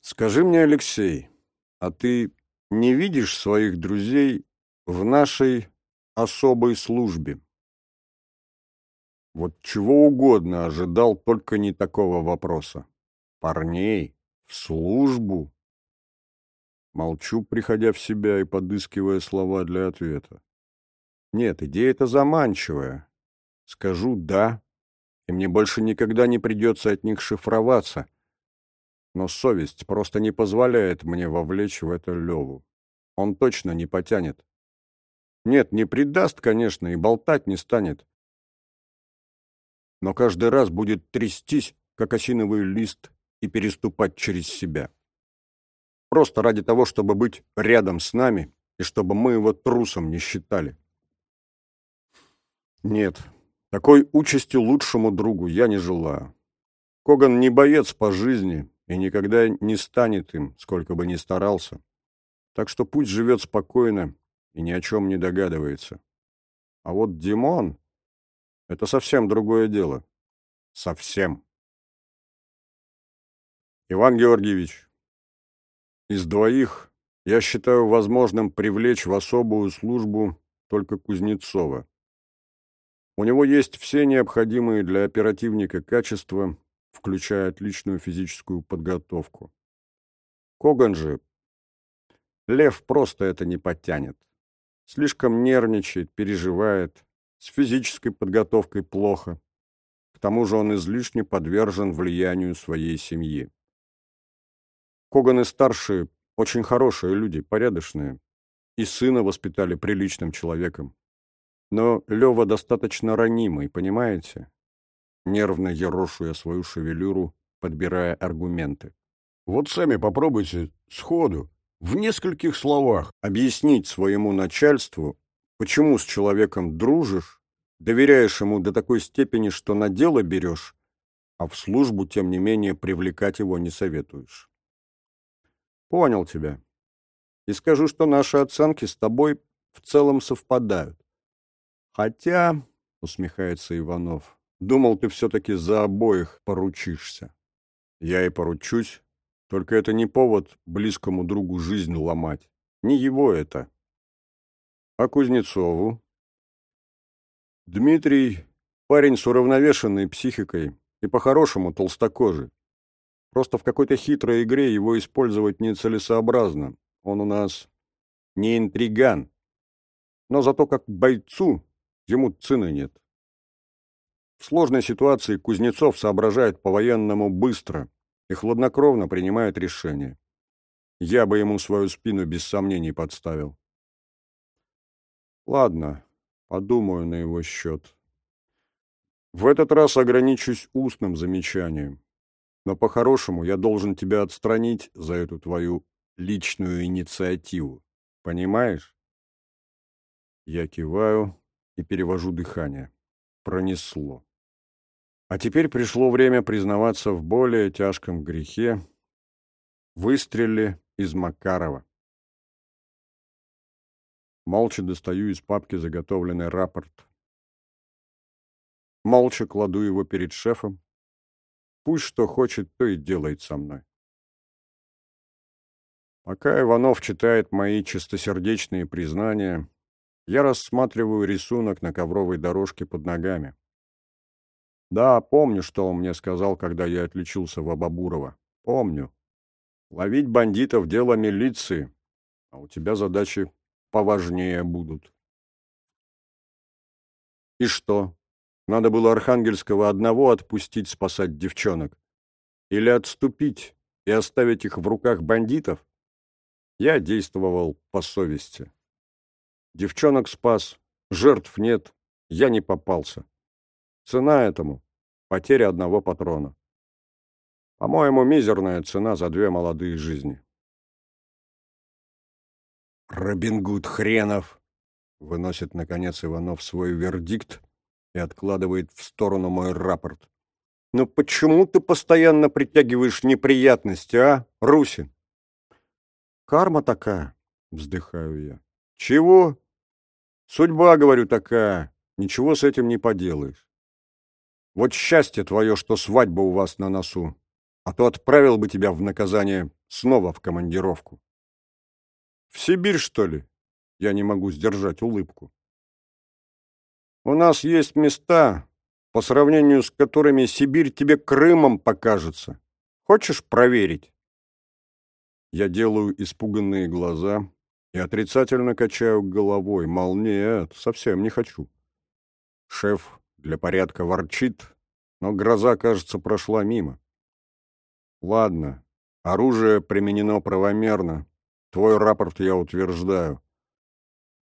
Скажи мне, Алексей, а ты не видишь своих друзей в нашей особой службе? Вот чего угодно ожидал, только не такого вопроса. Парней в службу? Молчу, приходя в себя и подыскивая слова для ответа. Нет, идея эта заманчивая. Скажу «да», и мне больше никогда не придется от них шифроваться. Но совесть просто не позволяет мне вовлечь в это Леву. Он точно не потянет. Нет, не предаст, конечно, и болтать не станет. Но каждый раз будет трястись, как осиновый лист, и переступать через себя. Просто ради того, чтобы быть рядом с нами и чтобы мы его трусом не считали. Нет, такой участи лучшему другу я не желаю. Коган не боец по жизни и никогда не станет им, сколько бы ни старался. Так что пусть живет спокойно и ни о чем не догадывается. А вот Димон — это совсем другое дело. Совсем. Иван Георгиевич, из двоих я считаю возможным привлечь в особую службу только Кузнецова. У него есть все необходимые для оперативника качества, включая отличную физическую подготовку. Коган же... Лев просто это не подтянет. Слишком нервничает, переживает, с физической подготовкой плохо. К тому же он излишне подвержен влиянию своей семьи. Коганы старшие очень хорошие люди, порядочные. и сына воспитали приличным человеком. Но Лева достаточно ранимый, понимаете? Нервно ерошу я свою шевелюру, подбирая аргументы. Вот сами попробуйте сходу, в нескольких словах, объяснить своему начальству, почему с человеком дружишь, доверяешь ему до такой степени, что на дело берешь, а в службу, тем не менее, привлекать его не советуешь. Понял тебя. И скажу, что наши оценки с тобой в целом совпадают. Хотя, усмехается Иванов, думал, ты все-таки за обоих поручишься. Я и поручусь, только это не повод близкому другу жизнь ломать. Не его это. А Кузнецову? Дмитрий парень с уравновешенной психикой и по-хорошему толстокожий. Просто в какой-то хитрой игре его использовать нецелесообразно. Он у нас не интриган. Но зато как бойцу ему цены нет. В сложной ситуации Кузнецов соображает по-военному быстро – и хладнокровно принимает решения. Я бы ему свою спину без сомнений подставил. Ладно, подумаю на его счет. В этот раз ограничусь устным замечанием. Но по-хорошему я должен тебя отстранить за эту твою личную инициативу. Понимаешь? Я киваю и перевожу дыхание. Пронесло. А теперь пришло время признаваться в более тяжком грехе — выстреле из Макарова. Молча достаю из папки заготовленный рапорт. Молча кладу его перед шефом. Пусть что хочет, то и делает со мной. Пока Иванов читает мои чистосердечные признания, я рассматриваю рисунок на ковровой дорожке под ногами. Да, помню, что он мне сказал, когда я отличился в Абабурово. Помню. Ловить бандитов — дело милиции, а у тебя задачи поважнее будут. И что? Надо было Архангельского одного отпустить спасать девчонок? Или отступить и оставить их в руках бандитов? Я действовал по совести. Девчонок спас, жертв нет, я не попался. Цена этому — потеря одного патрона. По-моему, мизерная цена за две молодые жизни. «Робин Гуд хренов!» — выносит, наконец, Иванов свой вердикт и откладывает в сторону мой рапорт. «Ну почему ты постоянно притягиваешь неприятности, а, Русин?» «Карма такая», — вздыхаю я. «Чего?» «Судьба, говорю, такая. Ничего с этим не поделаешь. Вот счастье твое, что свадьба у вас на носу, а то отправил бы тебя в наказание снова в командировку. В Сибирь, что ли? Я не могу сдержать улыбку. У нас есть места, по сравнению с которыми Сибирь тебе Крымом покажется. Хочешь проверить? Я делаю испуганные глаза и отрицательно качаю головой, мол, нет, совсем не хочу. Шеф для порядка ворчит, но гроза, кажется, прошла мимо. Ладно, оружие применено правомерно. Твой рапорт я утверждаю.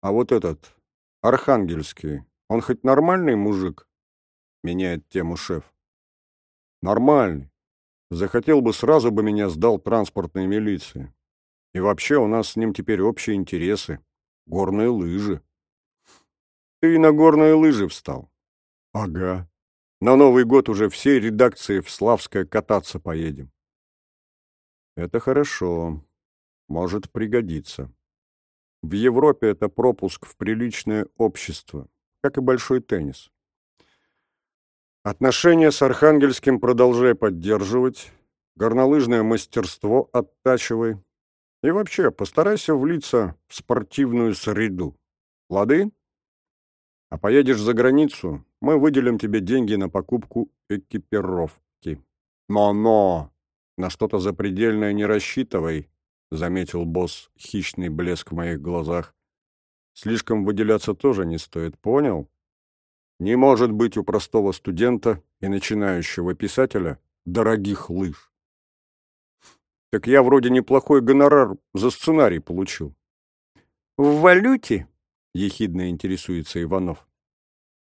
А вот этот, Архангельский, он хоть нормальный мужик? Меняет тему шеф. Нормальный. Захотел бы, сразу бы меня сдал транспортной милиции. И вообще у нас с ним теперь общие интересы. Горные лыжи. Ты на горные лыжи встал. Ага. На Новый год уже всей редакции в Славское кататься поедем. Это хорошо. Может пригодиться. В Европе это пропуск в приличное общество, как и большой теннис. Отношения с Архангельским продолжай поддерживать, горнолыжное мастерство оттачивай. И вообще, постарайся влиться в спортивную среду. Лады? А поедешь за границу, мы выделим тебе деньги на покупку экипировки. Но-но, на что-то запредельное не рассчитывай, заметил босс хищный блеск в моих глазах. Слишком выделяться тоже не стоит, понял? Не может быть у простого студента и начинающего писателя дорогих лыж. Так я вроде неплохой гонорар за сценарий получил. «В валюте?» — ехидно интересуется Иванов.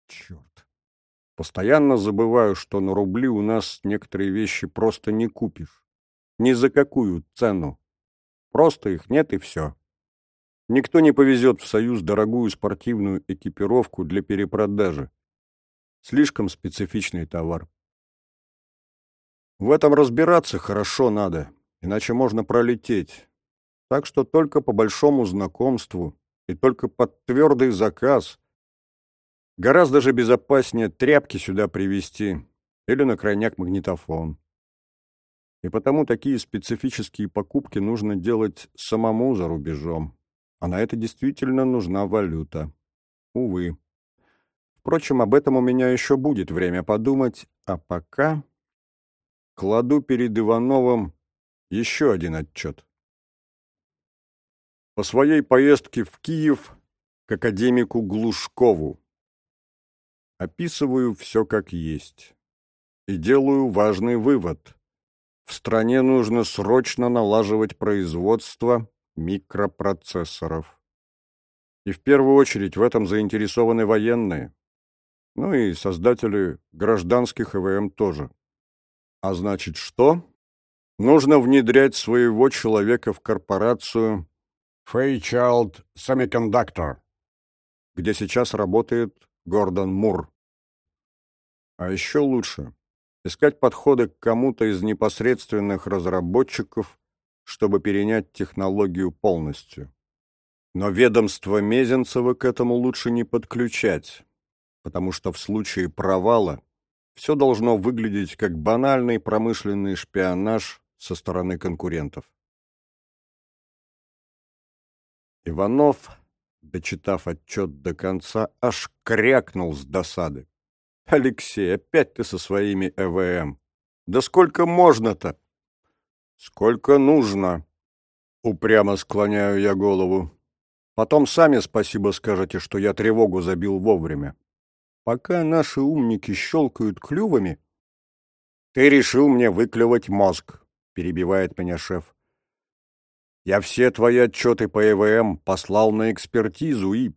«Черт! Постоянно забываю, что на рубли у нас некоторые вещи просто не купишь. Ни за какую цену. Просто их нет и все. Никто не повезет в Союз дорогую спортивную экипировку для перепродажи. Слишком специфичный товар. В этом разбираться хорошо надо, иначе можно пролететь. Так что только по большому знакомству и только под твердый заказ. Гораздо же безопаснее тряпки сюда привезти или на крайняк магнитофон. И потому такие специфические покупки нужно делать самому за рубежом. А на это действительно нужна валюта. Увы. Впрочем, об этом у меня еще будет время подумать, а пока кладу перед Ивановым еще один отчет. По своей поездке в Киев к академику Глушкову. Описываю все как есть. И делаю важный вывод. В стране нужно срочно налаживать производство микропроцессоров. И в первую очередь в этом заинтересованы военные. Ну и создатели гражданских ЭВМ тоже. А значит что? Нужно внедрять своего человека в корпорацию Fairchild Semiconductor, где сейчас работает Гордон Мур. А еще лучше искать подходы к кому-то из непосредственных разработчиков, чтобы перенять технологию полностью. Но ведомство Мезенцева к этому лучше не подключать, потому что в случае провала все должно выглядеть как банальный промышленный шпионаж со стороны конкурентов. Иванов, дочитав отчет до конца, аж крякнул с досады. Алексей, опять ты со своими ЭВМ. Да сколько можно-то? Сколько нужно? Упрямо склоняю я голову. Потом сами спасибо скажете, что я тревогу забил вовремя. Пока наши умники щелкают клювами... Ты решил мне выклевать мозг, перебивает меня шеф. Я все твои отчеты по ЭВМ послал на экспертизу и...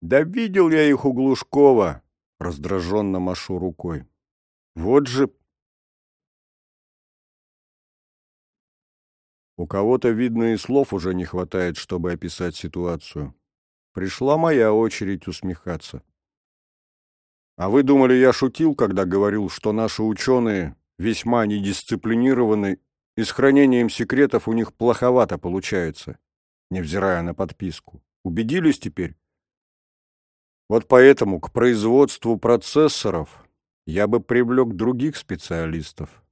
Да видел я их у Глушкова, Раздраженно машу рукой. Вот же... У кого-то, видно, и слов уже не хватает, чтобы описать ситуацию. Пришла моя очередь усмехаться. А вы думали, я шутил, когда говорил, что наши ученые весьма недисциплинированы, и с хранением секретов у них плоховато получается, невзирая на подписку. Убедились теперь? Вот поэтому к производству процессоров я бы привлек других специалистов.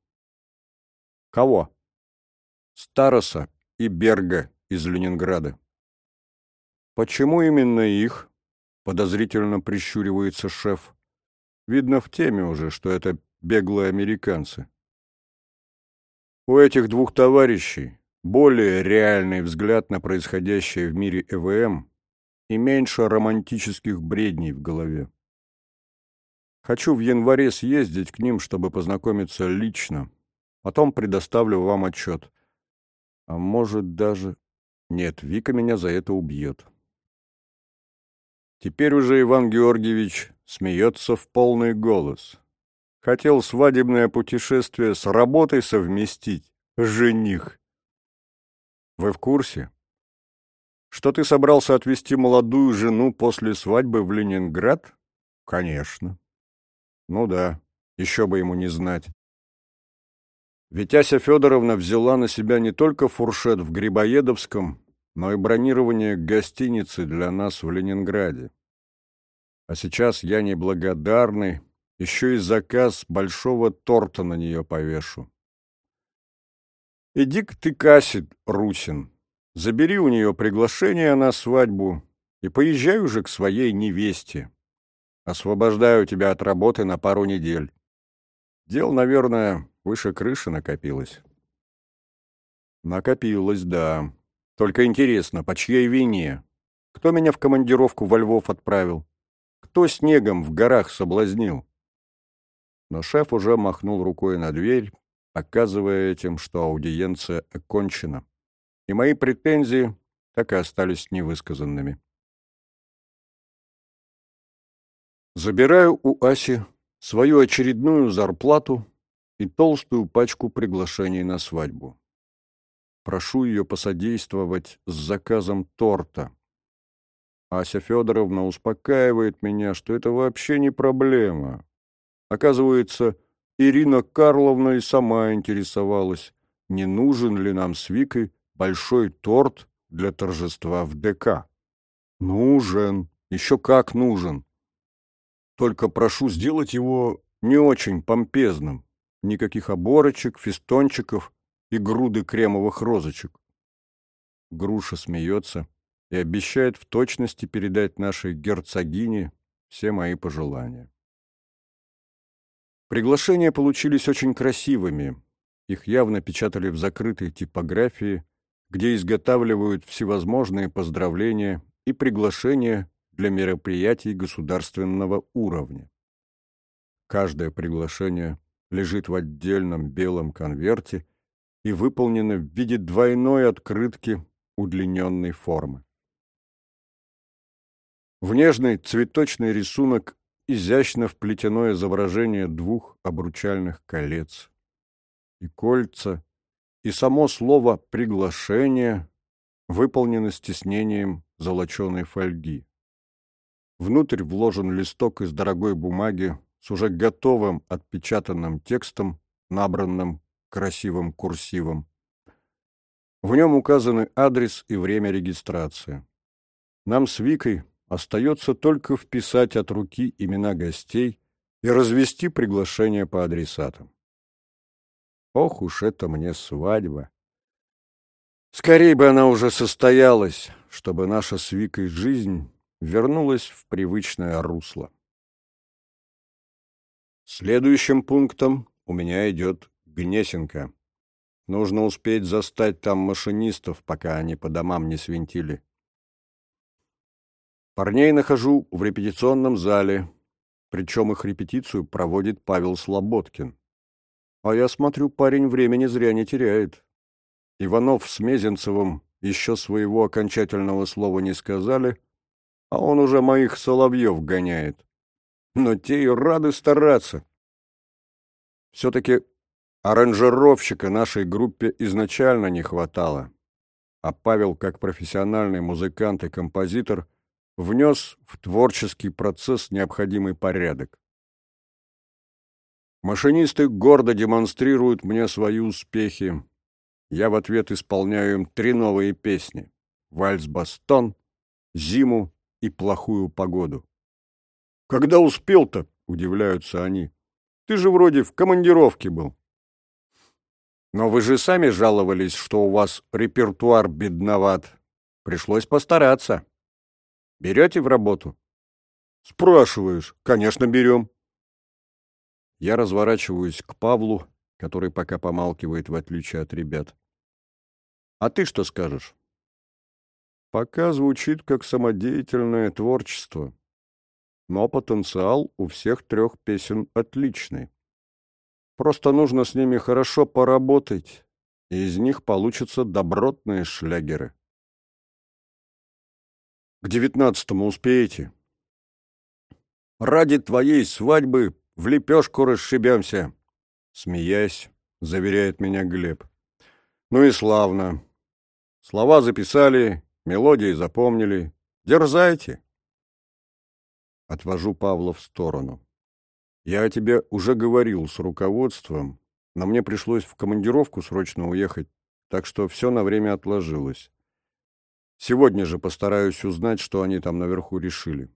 Кого? Староса и Берга из Ленинграда. Почему именно их? Подозрительно прищуривается шеф. Видно в теме уже, что это беглые американцы. У этих двух товарищей более реальный взгляд на происходящее в мире ЭВМ и меньше романтических бредней в голове. Хочу в январе съездить к ним, чтобы познакомиться лично. Потом предоставлю вам отчет. А может даже... Нет, Вика меня за это убьет. Теперь уже Иван Георгиевич смеется в полный голос. Хотел свадебное путешествие с работой совместить. Жених. Вы в курсе? Что ты собрался отвезти молодую жену после свадьбы в Ленинград? Конечно. Ну да, еще бы ему не знать. Ведь Ася Федоровна взяла на себя не только фуршет в Грибоедовском, но и бронирование гостиницы для нас в Ленинграде. А сейчас я неблагодарный, еще и заказ большого торта на нее повешу. Иди-ка ты к Русин, Забери у нее приглашение на свадьбу и поезжай уже к своей невесте. Освобождаю тебя от работы на пару недель. Дел, наверное, выше крыши накопилось. Накопилось, да. Только интересно, по чьей вине? Кто меня в командировку во Львов отправил? Кто снегом в горах соблазнил? Но шеф уже махнул рукой на дверь, показывая этим, что аудиенция окончена и мои претензии так и остались невысказанными. Забираю у Аси свою очередную зарплату и толстую пачку приглашений на свадьбу. Прошу ее посодействовать с заказом торта. Ася Федоровна успокаивает меня, что это вообще не проблема. Оказывается, Ирина Карловна и сама интересовалась, не нужен ли нам с Викой большой торт для торжества в ДК. Нужен, еще как нужен. Только прошу сделать его не очень помпезным. Никаких оборочек, фестончиков и груды кремовых розочек. Груша смеется и обещает в точности передать нашей герцогине все мои пожелания. Приглашения получились очень красивыми. Их явно печатали в закрытой типографии, где изготавливают всевозможные поздравления и приглашения для мероприятий государственного уровня. Каждое приглашение лежит в отдельном белом конверте и выполнено в виде двойной открытки удлиненной формы. В цветочный рисунок изящно вплетено изображение двух обручальных колец. И кольца, и само слово «приглашение» выполнено стеснением золоченой фольги. Внутрь вложен листок из дорогой бумаги с уже готовым отпечатанным текстом, набранным красивым курсивом. В нем указаны адрес и время регистрации. Нам с Викой Остается только вписать от руки имена гостей и развести приглашение по адресатам. Ох уж это мне свадьба! Скорей бы она уже состоялась, чтобы наша с Викой жизнь вернулась в привычное русло. Следующим пунктом у меня идет Гнесинка. Нужно успеть застать там машинистов, пока они по домам не свинтили. Парней нахожу в репетиционном зале, причем их репетицию проводит Павел Слободкин. А я смотрю, парень времени зря не теряет. Иванов с Мезенцевым еще своего окончательного слова не сказали, а он уже моих соловьев гоняет. Но те и рады стараться. Все-таки аранжировщика нашей группе изначально не хватало, а Павел, как профессиональный музыкант и композитор, внес в творческий процесс необходимый порядок. Машинисты гордо демонстрируют мне свои успехи. Я в ответ исполняю им три новые песни «Вальс-бастон», «Зиму» и «Плохую погоду». «Когда успел-то?» — удивляются они. «Ты же вроде в командировке был». «Но вы же сами жаловались, что у вас репертуар бедноват. Пришлось постараться». Берете в работу? Спрашиваешь. Конечно, берем. Я разворачиваюсь к Павлу, который пока помалкивает, в отличие от ребят. А ты что скажешь? Пока звучит как самодеятельное творчество. Но потенциал у всех трех песен отличный. Просто нужно с ними хорошо поработать, и из них получатся добротные шлягеры. К девятнадцатому успеете? Ради твоей свадьбы в лепешку расшибемся, смеясь, заверяет меня Глеб. Ну и славно. Слова записали, мелодии запомнили. Дерзайте. Отвожу Павла в сторону. Я о тебе уже говорил с руководством, но мне пришлось в командировку срочно уехать, так что все на время отложилось. Сегодня же постараюсь узнать, что они там наверху решили.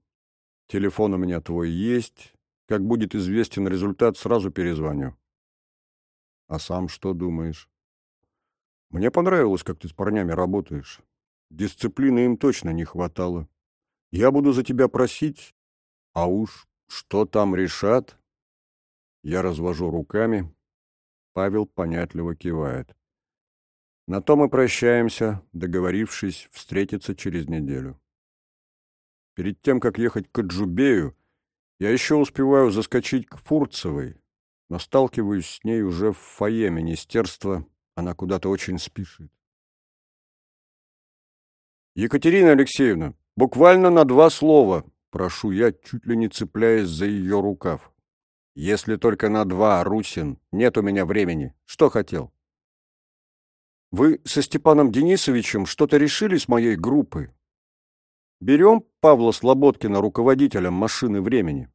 Телефон у меня твой есть. Как будет известен результат, сразу перезвоню. А сам что думаешь? Мне понравилось, как ты с парнями работаешь. Дисциплины им точно не хватало. Я буду за тебя просить, а уж что там решат? Я развожу руками. Павел понятливо кивает. На то мы прощаемся, договорившись встретиться через неделю. Перед тем, как ехать к Джубею, я еще успеваю заскочить к Фурцевой, но сталкиваюсь с ней уже в фойе министерства, она куда-то очень спешит. Екатерина Алексеевна, буквально на два слова, прошу я, чуть ли не цепляясь за ее рукав. Если только на два, Русин, нет у меня времени. Что хотел? Вы со Степаном Денисовичем что-то решили с моей группой? Берем Павла Слободкина руководителем машины времени.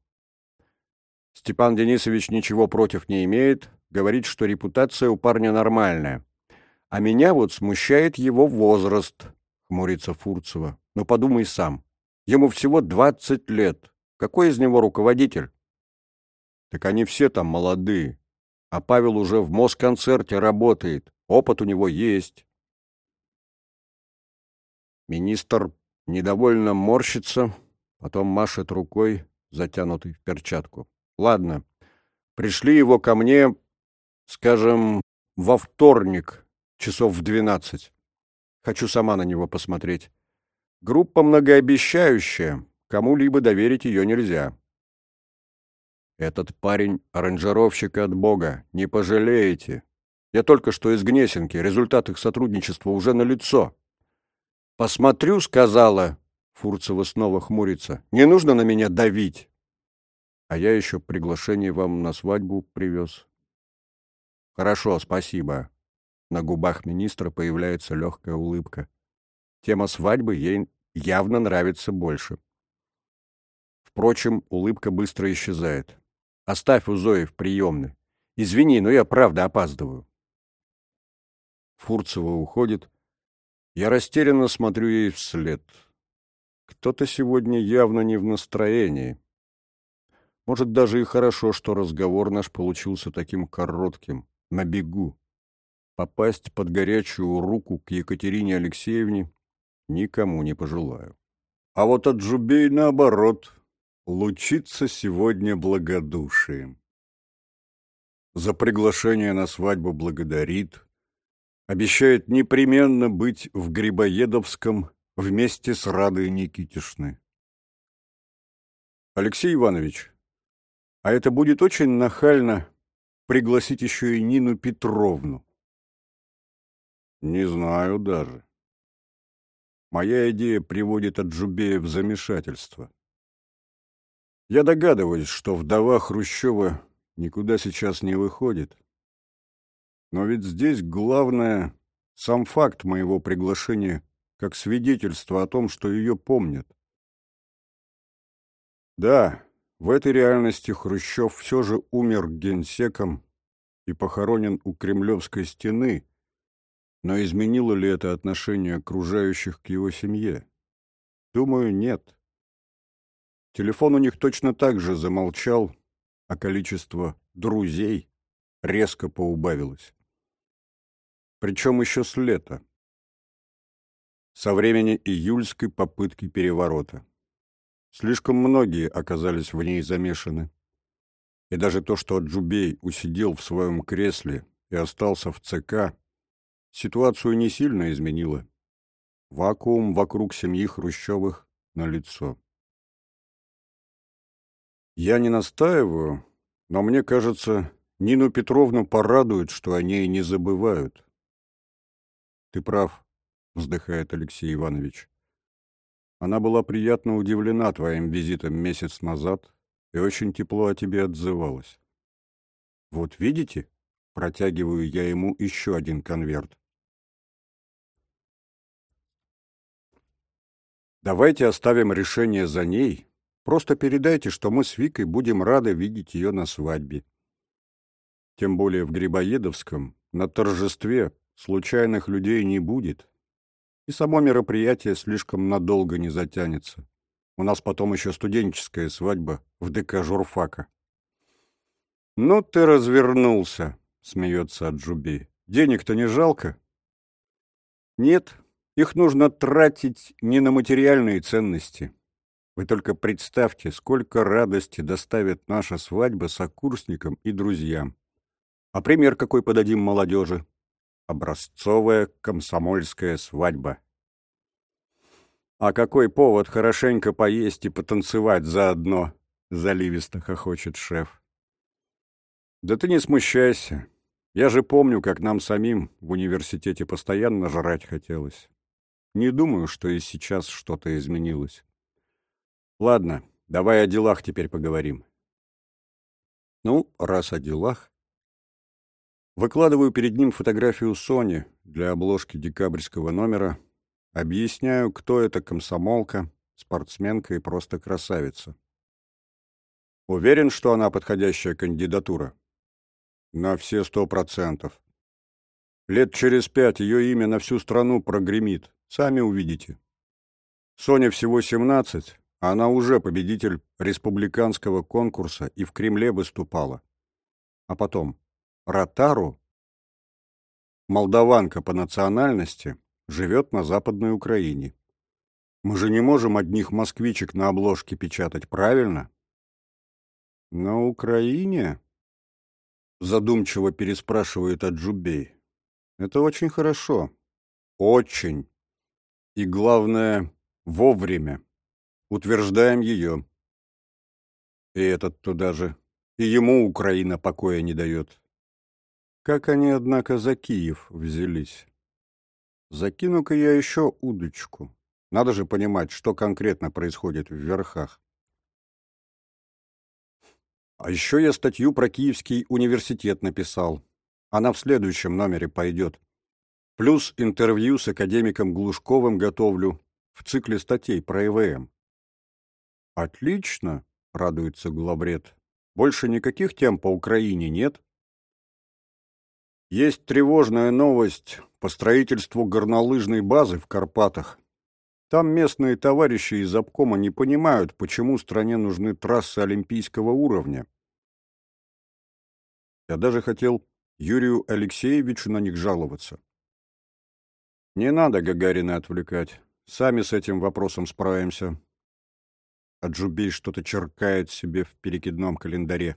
Степан Денисович ничего против не имеет, говорит, что репутация у парня нормальная. А меня вот смущает его возраст, хмурится Фурцева. Но подумай сам. Ему всего 20 лет. Какой из него руководитель? Так они все там молодые. А Павел уже в Москонцерте работает. Опыт у него есть. Министр недовольно морщится, потом машет рукой, затянутой в перчатку. Ладно, пришли его ко мне, скажем, во вторник, часов в двенадцать. Хочу сама на него посмотреть. Группа многообещающая, кому-либо доверить ее нельзя. Этот парень — аранжировщик от бога, не пожалеете. Я только что из Гнесинки, результат их сотрудничества уже налицо. «Посмотрю», — сказала. Фурцева снова хмурится. «Не нужно на меня давить. А я еще приглашение вам на свадьбу привез. Хорошо, спасибо. На губах министра появляется легкая улыбка. Тема свадьбы ей явно нравится больше. Впрочем, улыбка быстро исчезает. Оставь у Зои в приемной. Извини, но я правда опаздываю. Фурцева уходит. Я растерянно смотрю ей вслед. Кто-то сегодня явно не в настроении. Может, даже и хорошо, что разговор наш получился таким коротким, на бегу. Попасть под горячую руку к Екатерине Алексеевне никому не пожелаю. А вот от Жубей наоборот, лучится сегодня благодушием. За приглашение на свадьбу благодарит, обещает непременно быть в Грибоедовском вместе с Радой Никитишны. Алексей Иванович, а это будет очень нахально пригласить еще и Нину Петровну. Не знаю даже. Моя идея приводит Аджубея в замешательство. Я догадываюсь, что вдова Хрущева никуда сейчас не выходит. Но ведь здесь главное сам факт моего приглашения как свидетельство о том, что ее помнят. Да, в этой реальности Хрущев все же умер генсеком и похоронен у Кремлевской стены, но изменило ли это отношение окружающих к его семье? Думаю, нет. Телефон у них точно так же замолчал, а количество «друзей» резко поубавилось. Причем еще с лета. Со времени июльской попытки переворота. Слишком многие оказались в ней замешаны. И даже то, что Джубей усидел в своем кресле и остался в ЦК, ситуацию не сильно изменило. Вакуум вокруг семьи Хрущевых налицо. Я не настаиваю, но мне кажется, Нину Петровну порадует, что о ней не забывают. Ты прав, вздыхает Алексей Иванович. Она была приятно удивлена твоим визитом месяц назад и очень тепло о тебе отзывалась. Вот видите, протягиваю я ему еще один конверт. Давайте оставим решение за ней. Просто передайте, что мы с Викой будем рады видеть ее на свадьбе. Тем более в Грибоедовском на торжестве случайных людей не будет и само мероприятие слишком надолго не затянется. У нас потом еще студенческая свадьба в ДК журфака. «Ну ты развернулся», — смеется Аджуби. «Денег-то не жалко?» «Нет, их нужно тратить не на материальные ценности. Вы только представьте, сколько радости доставит наша свадьба сокурсникам и друзьям. А пример какой подадим молодежи? Образцовая комсомольская свадьба. А какой повод хорошенько поесть и потанцевать заодно, заливисто хохочет шеф. Да ты не смущайся. Я же помню, как нам самим в университете постоянно жрать хотелось. не думаю, что и сейчас что-то изменилось. Ладно, давай о делах теперь поговорим. Ну, раз о делах. Выкладываю перед ним фотографию Сони для обложки декабрьского номера, объясняю, кто эта комсомолка, спортсменка и просто красавица. Уверен, что она подходящая кандидатура? На все сто процентов. Лет через пять ее имя на всю страну прогремит. Сами увидите. Соня всего 17, а она уже победитель республиканского конкурса и в Кремле выступала. А потом, Ротару, молдаванка по национальности, живет на Западной Украине. Мы же не можем одних москвичек на обложке печатать, правильно? На Украине? Задумчиво переспрашивает Аджубей. Это очень хорошо. Очень. И главное, вовремя. Утверждаем ее. И этот туда же. И ему Украина покоя не дает. Как они, однако, за Киев взялись? Закину-ка я еще удочку. Надо же понимать, что конкретно происходит в верхах. А еще я статью про Киевский университет написал. Она в следующем номере пойдет. Плюс интервью с академиком Глушковым готовлю в цикле статей про ЭВМ. «Отлично!» — радуется главред. «Больше никаких тем по Украине нет?» «Есть тревожная новость по строительству горнолыжной базы в Карпатах. Там местные товарищи из обкома не понимают, почему стране нужны трассы олимпийского уровня. Я даже хотел Юрию Алексеевичу на них жаловаться. Не надо Гагарина отвлекать. Сами с этим вопросом справимся. Аджубей что-то черкает себе в перекидном календаре.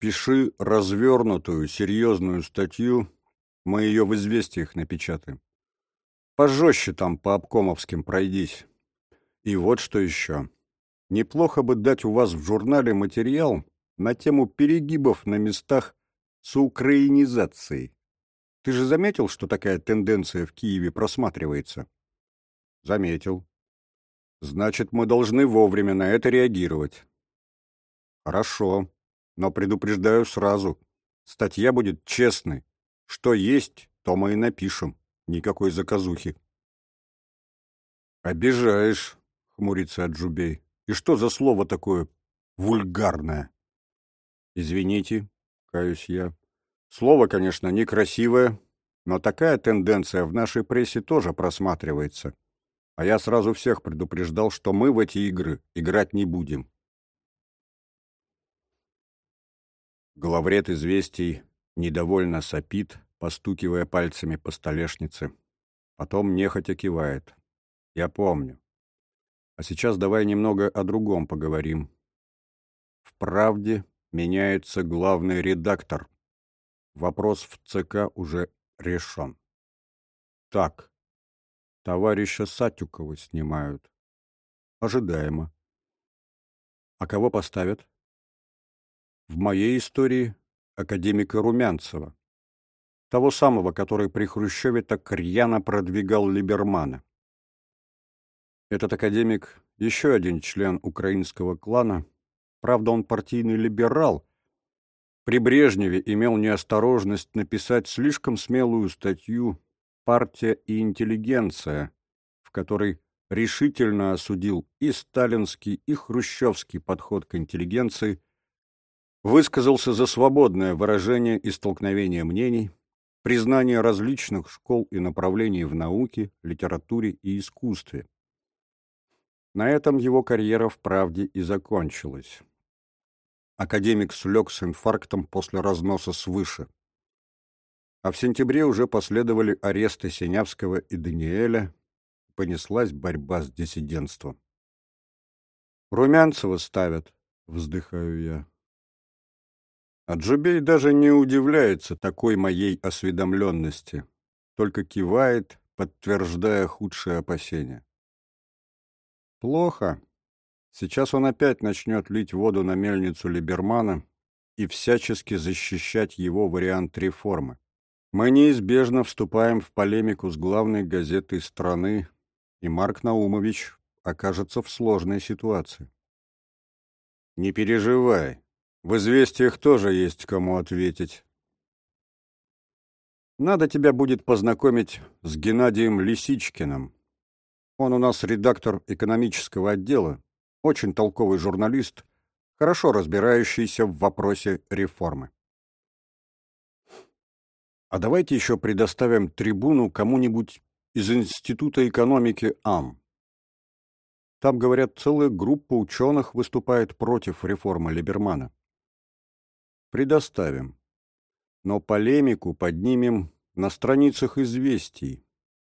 Пиши развернутую, серьезную статью, мы ее в известиях напечатаем. Пожестче там по обкомовским пройдись. И вот что еще. Неплохо бы дать у вас в журнале материал на тему перегибов на местах с украинизацией. Ты же заметил, что такая тенденция в Киеве просматривается? Заметил. Значит, мы должны вовремя на это реагировать. Хорошо, но предупреждаю сразу. Статья будет честной. Что есть, то мы и напишем. Никакой заказухи. «Обижаешь», — хмурится Аджубей. «И что за слово такое вульгарное?» «Извините», — каюсь я. «Слово, конечно, некрасивое, но такая тенденция в нашей прессе тоже просматривается. А я сразу всех предупреждал, что мы в эти игры играть не будем». Главред известий недовольно сопит, постукивая пальцами по столешнице. Потом нехотя кивает. Я помню. А сейчас давай немного о другом поговорим. В правде меняется главный редактор. Вопрос в ЦК уже решен. Так, товарища Сатюкова снимают. Ожидаемо. А кого поставят? В моей истории академика Румянцева того самого, который при Хрущеве так рьяно продвигал Либермана. Этот академик — еще один член украинского клана, правда, он партийный либерал. При Брежневе имел неосторожность написать слишком смелую статью «Партия и интеллигенция», в которой решительно осудил и сталинский, и хрущевский подход к интеллигенции, высказался за свободное выражение и столкновение мнений, признание различных школ и направлений в науке, литературе и искусстве. На этом его карьера в правде и закончилась. Академик слег с инфарктом после разноса свыше. А в сентябре уже последовали аресты Синявского и Даниэля, понеслась борьба с диссидентством. «Румянцева ставят», — вздыхаю я. А Джубей даже не удивляется такой моей осведомленности, только кивает, подтверждая худшие опасения. Плохо. Сейчас он опять начнет лить воду на мельницу Либермана и всячески защищать его вариант реформы. Мы неизбежно вступаем в полемику с главной газетой страны, и Марк Наумович окажется в сложной ситуации. Не переживай, в известиях тоже есть кому ответить. Надо тебя будет познакомить с Геннадием Лисичкиным. Он у нас редактор экономического отдела, очень толковый журналист, хорошо разбирающийся в вопросе реформы. А давайте еще предоставим трибуну кому-нибудь из Института экономики АМ. Там, говорят, целая группа ученых выступает против реформы Либермана. Предоставим. Но полемику поднимем на страницах известий.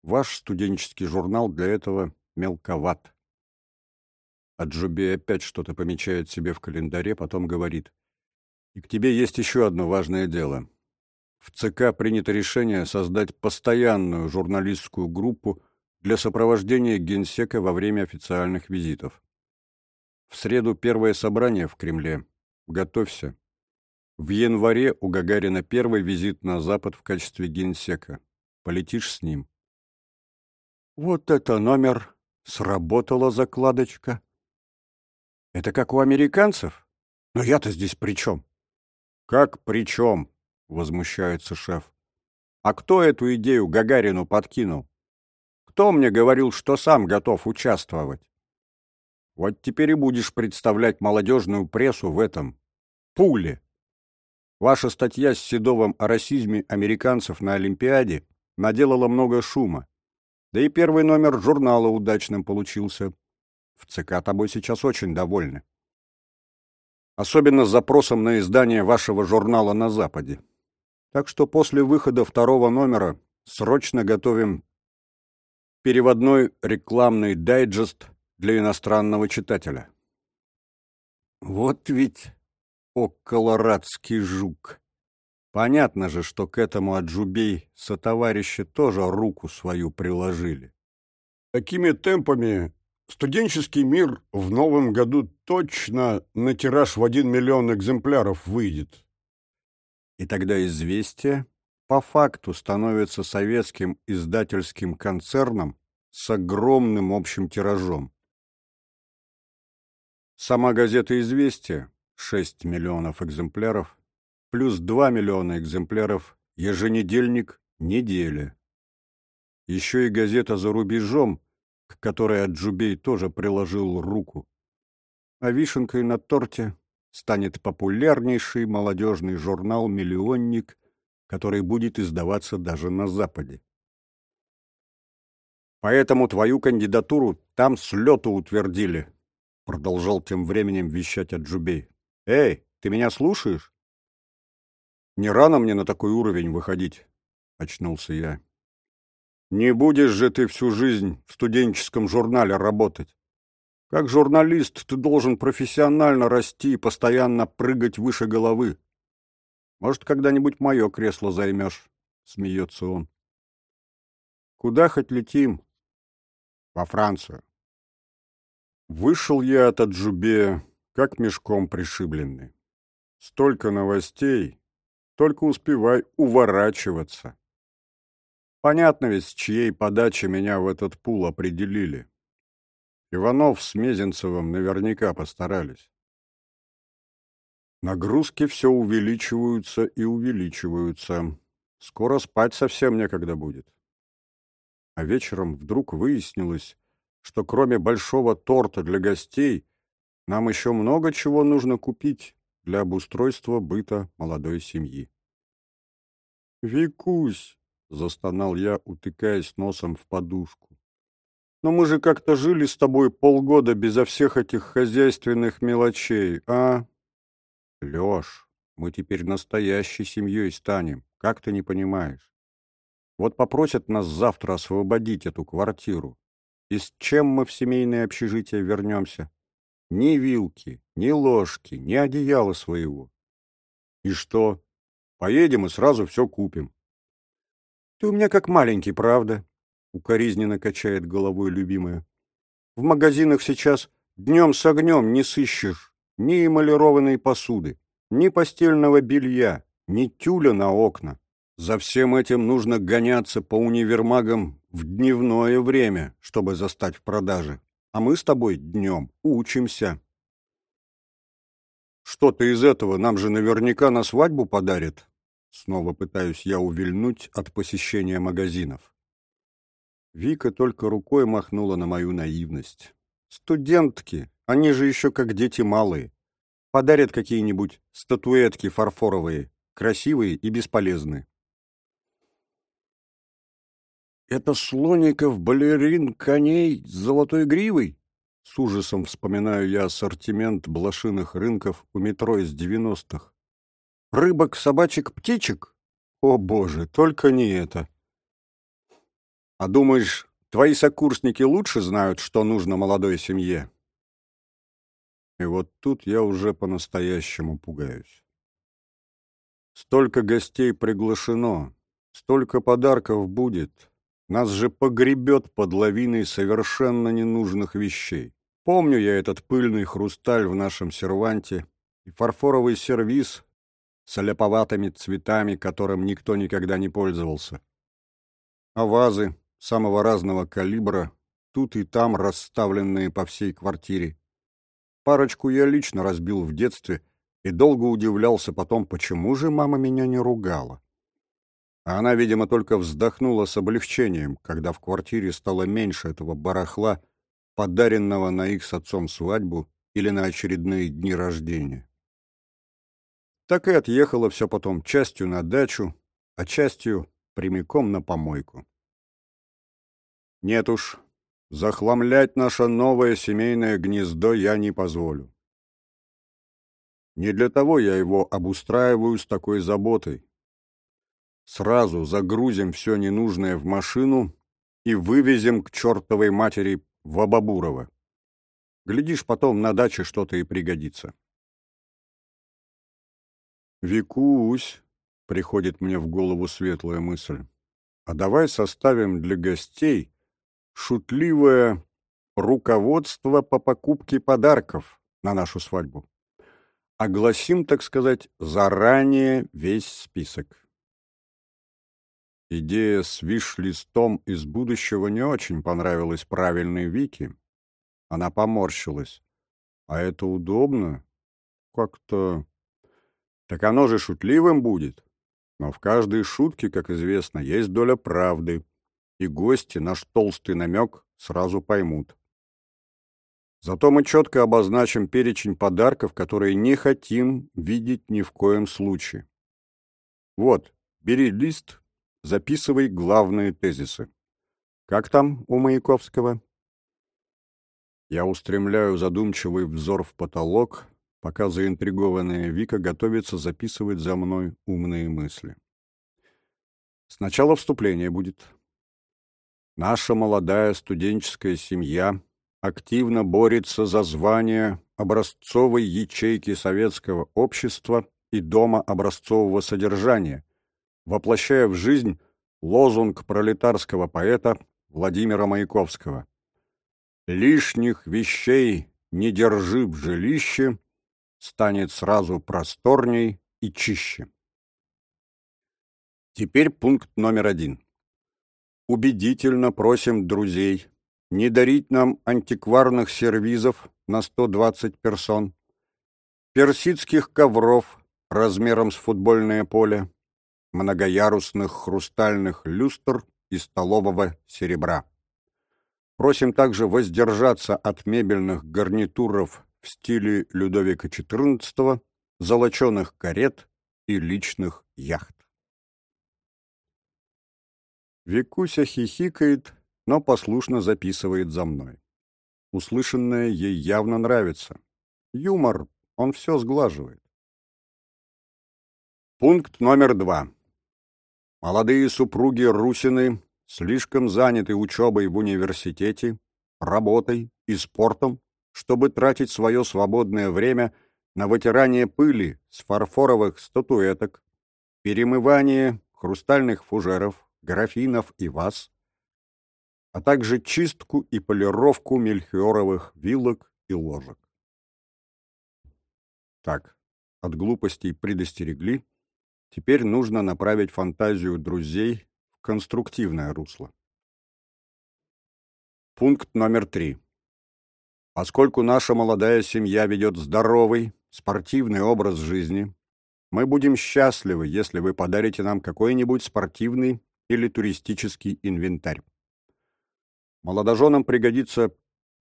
Ваш студенческий журнал для этого мелковат. Аджубе опять что-то помечает себе в календаре, потом говорит. И к тебе есть еще одно важное дело. В ЦК принято решение создать постоянную журналистскую группу для сопровождения генсека во время официальных визитов. В среду первое собрание в Кремле. Готовься. В январе у Гагарина первый визит на Запад в качестве генсека. Полетишь с ним. Вот это номер! Сработала закладочка. Это как у американцев? Но я-то здесь при чем? Как при чем? Возмущается шеф. А кто эту идею Гагарину подкинул? Кто мне говорил, что сам готов участвовать? Вот теперь и будешь представлять молодежную прессу в этом пуле. Ваша статья с Седовым о расизме американцев на Олимпиаде наделала много шума. Да и первый номер журнала удачным получился. В ЦК тобой сейчас очень довольны. Особенно с запросом на издание вашего журнала на Западе. Так что после выхода второго номера срочно готовим переводной рекламный дайджест для иностранного читателя. Вот ведь околорадский жук. Понятно же, что к этому Аджубей сотоварищи тоже руку свою приложили. Такими темпами Студенческий мир в новом году точно на тираж в один миллион экземпляров выйдет. И тогда «Известия» по факту становится советским издательским концерном с огромным общим тиражом. Сама газета «Известия» — 6 миллионов экземпляров, плюс 2 миллиона экземпляров еженедельник «Неделя». Еще и газета «За рубежом» к которой Аджубей тоже приложил руку. А вишенкой на торте станет популярнейший молодежный журнал «Миллионник», который будет издаваться даже на Западе. «Поэтому твою кандидатуру там с лету утвердили», — продолжал тем временем вещать Аджубей. «Эй, ты меня слушаешь?» «Не рано мне на такой уровень выходить», — очнулся я. Не будешь же ты всю жизнь в студенческом журнале работать. Как журналист ты должен профессионально расти и постоянно прыгать выше головы. Может, когда-нибудь мое кресло займешь, — смеется он. Куда хоть летим? Во Францию. Вышел я от Аджубе, как мешком пришибленный. Столько новостей, только успевай уворачиваться. Понятно ведь, с чьей подачи меня в этот пул определили. Иванов с Мезенцевым наверняка постарались. Нагрузки все увеличиваются и увеличиваются. Скоро спать совсем некогда будет. А вечером вдруг выяснилось, что кроме большого торта для гостей, нам еще много чего нужно купить для обустройства быта молодой семьи. «Викусь, Застонал я, утыкаясь носом в подушку. Но мы же как-то жили с тобой полгода безо всех этих хозяйственных мелочей, а? Лёш, мы теперь настоящей семьей станем, как ты не понимаешь? Вот попросят нас завтра освободить эту квартиру. И с чем мы в семейное общежитие вернемся? Ни вилки, ни ложки, ни одеяла своего. И что? Поедем и сразу все купим. «Ты у меня как маленький, правда?» — укоризненно качает головой любимая. «В магазинах сейчас днем с огнем не сыщешь ни эмалированной посуды, ни постельного белья, ни тюля на окна. За всем этим нужно гоняться по универмагам в дневное время, чтобы застать в продаже. А мы с тобой днем учимся. Что-то из этого нам же наверняка на свадьбу подарит. Снова пытаюсь я увильнуть от посещения магазинов. Вика только рукой махнула на мою наивность. Студентки, они же еще как дети малые. Подарят какие-нибудь статуэтки фарфоровые, красивые и бесполезные. «Это слоников, балерин, коней с золотой гривой?» С ужасом вспоминаю я ассортимент блошиных рынков у метро из девяностых. «Рыбок, собачек, птичек? О, боже, только не это!» «А думаешь, твои сокурсники лучше знают, что нужно молодой семье?» И вот тут я уже по-настоящему пугаюсь. Столько гостей приглашено, столько подарков будет, нас же погребет под лавиной совершенно ненужных вещей. Помню я этот пыльный хрусталь в нашем серванте и фарфоровый сервиз с аляповатыми цветами, которым никто никогда не пользовался. А вазы самого разного калибра, тут и там расставленные по всей квартире. Парочку я лично разбил в детстве и долго удивлялся потом, почему же мама меня не ругала. А она, видимо, только вздохнула с облегчением, когда в квартире стало меньше этого барахла, подаренного на их с отцом свадьбу или на очередные дни рождения. Так и отъехала все потом частью на дачу, а частью прямиком на помойку. Нет уж, захламлять наше новое семейное гнездо я не позволю. Не для того я его обустраиваю с такой заботой, Сразу загрузим все ненужное в машину и вывезем к чертовой матери в Абабурово. Глядишь, потом на даче что-то и пригодится. «Викусь», — приходит мне в голову светлая мысль, «а давай составим для гостей шутливое руководство по покупке подарков на нашу свадьбу. Огласим, так сказать, заранее весь список». Идея с виш-листом из будущего не очень понравилась правильной Вике. Она поморщилась. А это удобно? Как-то... Так оно же шутливым будет. Но в каждой шутке, как известно, есть доля правды, и гости наш толстый намек сразу поймут. Зато мы четко обозначим перечень подарков, которые не хотим видеть ни в коем случае. Вот, бери лист Записывай главные тезисы. Как там у Маяковского? Я устремляю задумчивый взор в потолок, пока заинтригованная Вика готовится записывать за мной умные мысли. Сначала вступление будет. Наша молодая студенческая семья активно борется за звание образцовой ячейки советского общества и дома образцового содержания, воплощая в жизнь лозунг пролетарского поэта Владимира Маяковского. «Лишних вещей не держи в жилище, станет сразу просторней и чище». Теперь пункт номер один. Убедительно просим друзей не дарить нам антикварных сервизов на 120 персон, персидских ковров размером с футбольное поле, многоярусных хрустальных люстр и столового серебра. Просим также воздержаться от мебельных гарнитуров в стиле Людовика XIV, золоченых карет и личных яхт. Викуся хихикает, но послушно записывает за мной. Услышанное ей явно нравится. Юмор, он все сглаживает. Пункт номер два. Молодые супруги Русины слишком заняты учебой в университете, работой и спортом, чтобы тратить свое свободное время на вытирание пыли с фарфоровых статуэток, перемывание хрустальных фужеров, графинов и ваз, а также чистку и полировку мельхиоровых вилок и ложек. Так, от глупостей предостерегли, Теперь нужно направить фантазию друзей в конструктивное русло. Пункт номер три. Поскольку наша молодая семья ведет здоровый, спортивный образ жизни, мы будем счастливы, если вы подарите нам какой-нибудь спортивный или туристический инвентарь. Молодоженам пригодится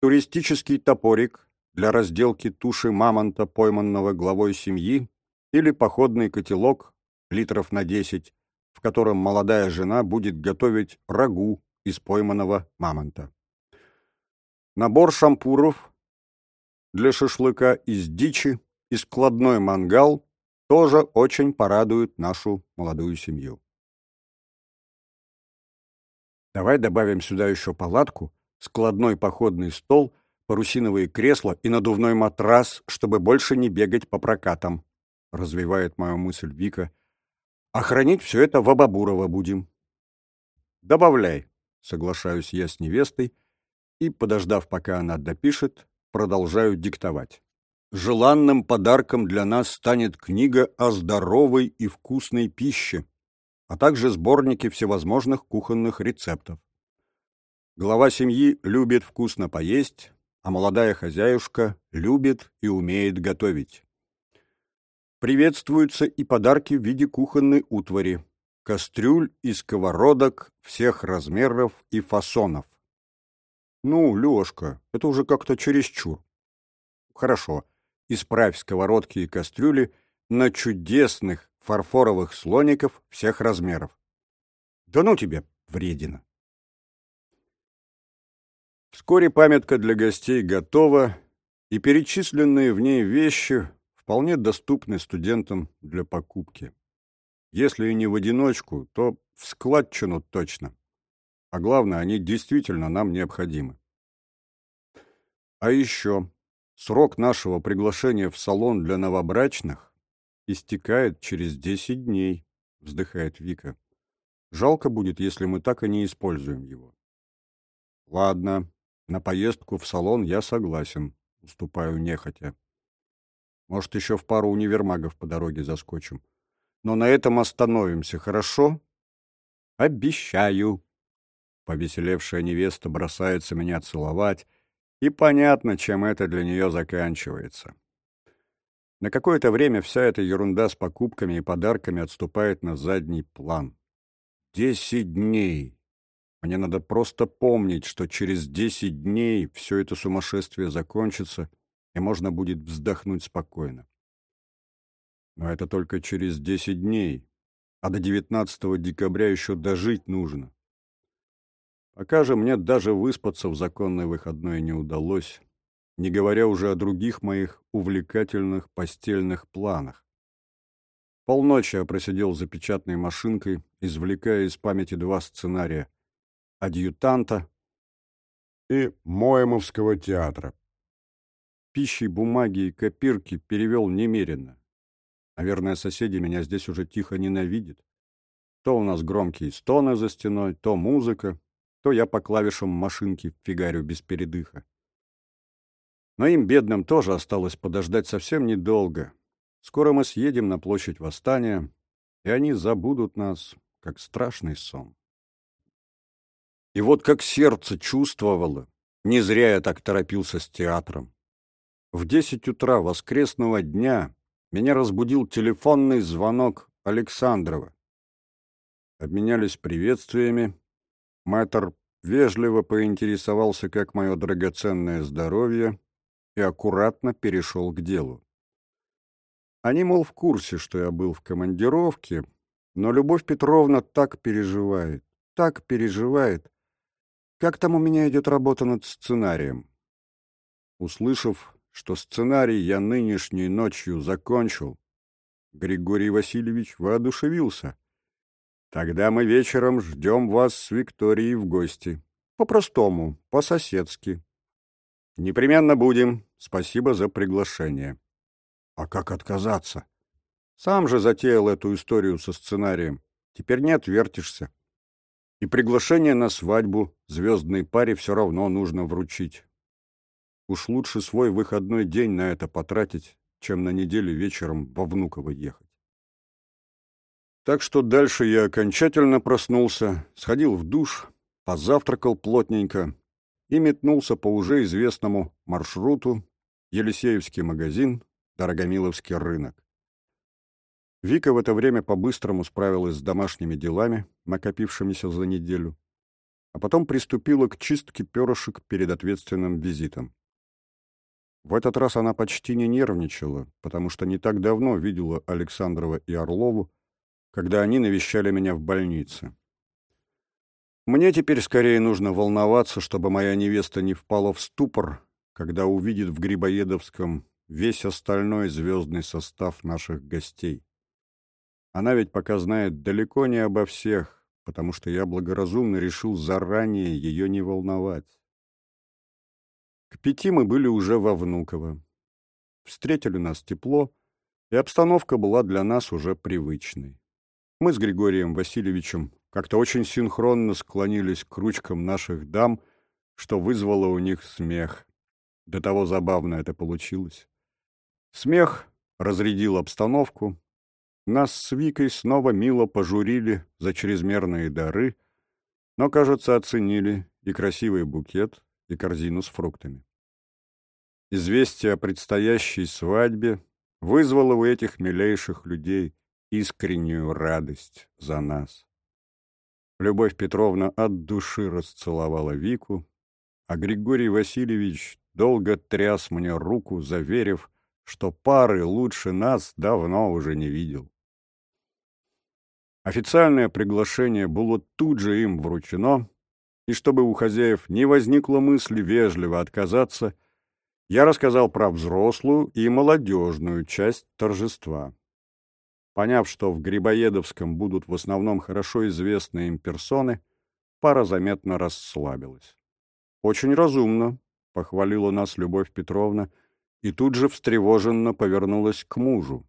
туристический топорик для разделки туши мамонта, пойманного главой семьи, или походный котелок литров на 10, в котором молодая жена будет готовить рагу из пойманного мамонта. Набор шампуров для шашлыка из дичи и складной мангал тоже очень порадуют нашу молодую семью. Давай добавим сюда еще палатку, складной походный стол, парусиновые кресла и надувной матрас, чтобы больше не бегать по прокатам, — развивает мою мысль Вика. А хранить все это в Абабурово будем. Добавляй, соглашаюсь я с невестой, и, подождав, пока она допишет, продолжаю диктовать. Желанным подарком для нас станет книга о здоровой и вкусной пище, а также сборники всевозможных кухонных рецептов. Глава семьи любит вкусно поесть, а молодая хозяюшка любит и умеет готовить. Приветствуются и подарки в виде кухонной утвари, кастрюль и сковородок всех размеров и фасонов. Ну, Лёшка, это уже как-то чересчур. Хорошо, исправь сковородки и кастрюли на чудесных фарфоровых слоников всех размеров. Да ну тебе, вредина. Вскоре памятка для гостей готова, и перечисленные в ней вещи вполне доступны студентам для покупки. Если и не в одиночку, то в складчину точно. А главное, они действительно нам необходимы. А еще Срок нашего приглашения в салон для новобрачных истекает через десять дней, вздыхает Вика. Жалко будет, если мы так и не используем его. Ладно, на поездку в салон я согласен, уступаю нехотя. Может, еще в пару универмагов по дороге заскочим. Но на этом остановимся, хорошо? Обещаю. Повеселевшая невеста бросается меня целовать, и понятно, чем это для нее заканчивается. На какое-то время вся эта ерунда с покупками и подарками отступает на задний план. Десять дней. Мне надо просто помнить, что через десять дней все это сумасшествие закончится, и можно будет вздохнуть спокойно. Но это только через десять дней, а до 19 декабря еще дожить нужно. Пока же мне даже выспаться в законный выходной не удалось, не говоря уже о других моих увлекательных постельных планах. Полночи я просидел за печатной машинкой, извлекая из памяти два сценария «Адъютанта» и «Моемовского театра». Пищей, бумаги и копирки перевел немерено. Наверное, соседи меня здесь уже тихо ненавидят. То у нас громкие стоны за стеной, то музыка, то я по клавишам машинки фигарю без передыха. Но им, бедным, тоже осталось подождать совсем недолго. Скоро мы съедем на площадь Восстания, и они забудут нас, как страшный сон. И вот как сердце чувствовало, не зря я так торопился с театром. В десять утра воскресного дня меня разбудил телефонный звонок Александрова. Обменялись приветствиями, Мэтр вежливо поинтересовался, как мое драгоценное здоровье, и аккуратно перешел к делу. Они, мол, в курсе, что я был в командировке, но Любовь Петровна так переживает, так переживает. Как там у меня идет работа над сценарием? Услышав, что сценарий я нынешней ночью закончил, Григорий Васильевич воодушевился — Тогда мы вечером ждем вас с Викторией в гости. По-простому, по-соседски. Непременно будем. Спасибо за приглашение. А как отказаться? Сам же затеял эту историю со сценарием. Теперь не отвертишься. И приглашение на свадьбу звездной паре все равно нужно вручить. Уж лучше свой выходной день на это потратить, чем на неделю вечером во Внуково ехать. Так что дальше я окончательно проснулся, сходил в душ, позавтракал плотненько и метнулся по уже известному маршруту Елисеевский магазин, Дорогомиловский рынок. Вика в это время по-быстрому справилась с домашними делами, накопившимися за неделю, а потом приступила к чистке перышек перед ответственным визитом. В этот раз она почти не нервничала, потому что не так давно видела Александрова и Орлову, когда они навещали меня в больнице. Мне теперь скорее нужно волноваться, чтобы моя невеста не впала в ступор, когда увидит в Грибоедовском весь остальной звездный состав наших гостей. Она ведь пока знает далеко не обо всех, потому что я благоразумно решил заранее ее не волновать. К пяти мы были уже во Внуково. Встретили нас тепло, и обстановка была для нас уже привычной. Мы с Григорием Васильевичем как-то очень синхронно склонились к ручкам наших дам, что вызвало у них смех. До того забавно это получилось. Смех разрядил обстановку. Нас с Викой снова мило пожурили за чрезмерные дары, но, кажется, оценили и красивый букет, и корзину с фруктами. Известие о предстоящей свадьбе вызвало у этих милейших людей искреннюю радость за нас. Любовь Петровна от души расцеловала Вику, а Григорий Васильевич долго тряс мне руку, заверив, что пары лучше нас давно уже не видел. Официальное приглашение было тут же им вручено, и чтобы у хозяев не возникло мысли вежливо отказаться, я рассказал про взрослую и молодежную часть торжества. Поняв, что в Грибоедовском будут в основном хорошо известные им персоны, пара заметно расслабилась. «Очень разумно», — похвалила нас Любовь Петровна, и тут же встревоженно повернулась к мужу.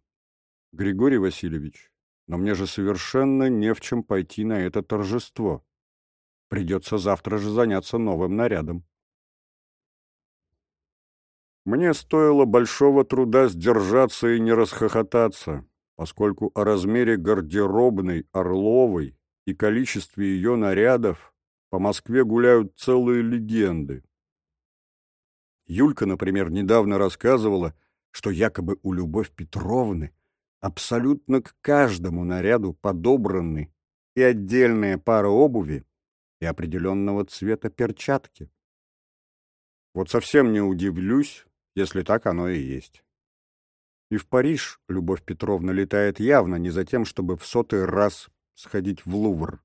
«Григорий Васильевич, но мне же совершенно не в чем пойти на это торжество. Придется завтра же заняться новым нарядом». Мне стоило большого труда сдержаться и не расхохотаться поскольку о размере гардеробной Орловой и количестве ее нарядов по Москве гуляют целые легенды. Юлька, например, недавно рассказывала, что якобы у Любовь Петровны абсолютно к каждому наряду подобраны и отдельная пара обуви, и определенного цвета перчатки. Вот совсем не удивлюсь, если так оно и есть. И в Париж Любовь Петровна летает явно не за тем, чтобы в сотый раз сходить в Лувр.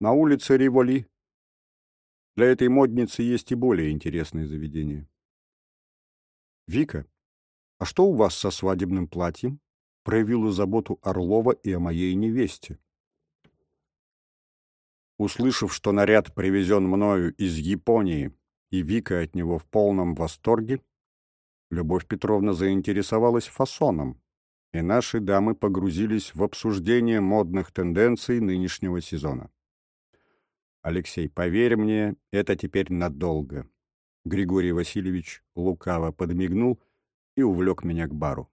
На улице Риволи. Для этой модницы есть и более интересные заведения. «Вика, а что у вас со свадебным платьем?» проявила заботу Орлова и о моей невесте. Услышав, что наряд привезен мною из Японии, и Вика от него в полном восторге, Любовь Петровна заинтересовалась фасоном, и наши дамы погрузились в обсуждение модных тенденций нынешнего сезона. «Алексей, поверь мне, это теперь надолго». Григорий Васильевич лукаво подмигнул и увлек меня к бару.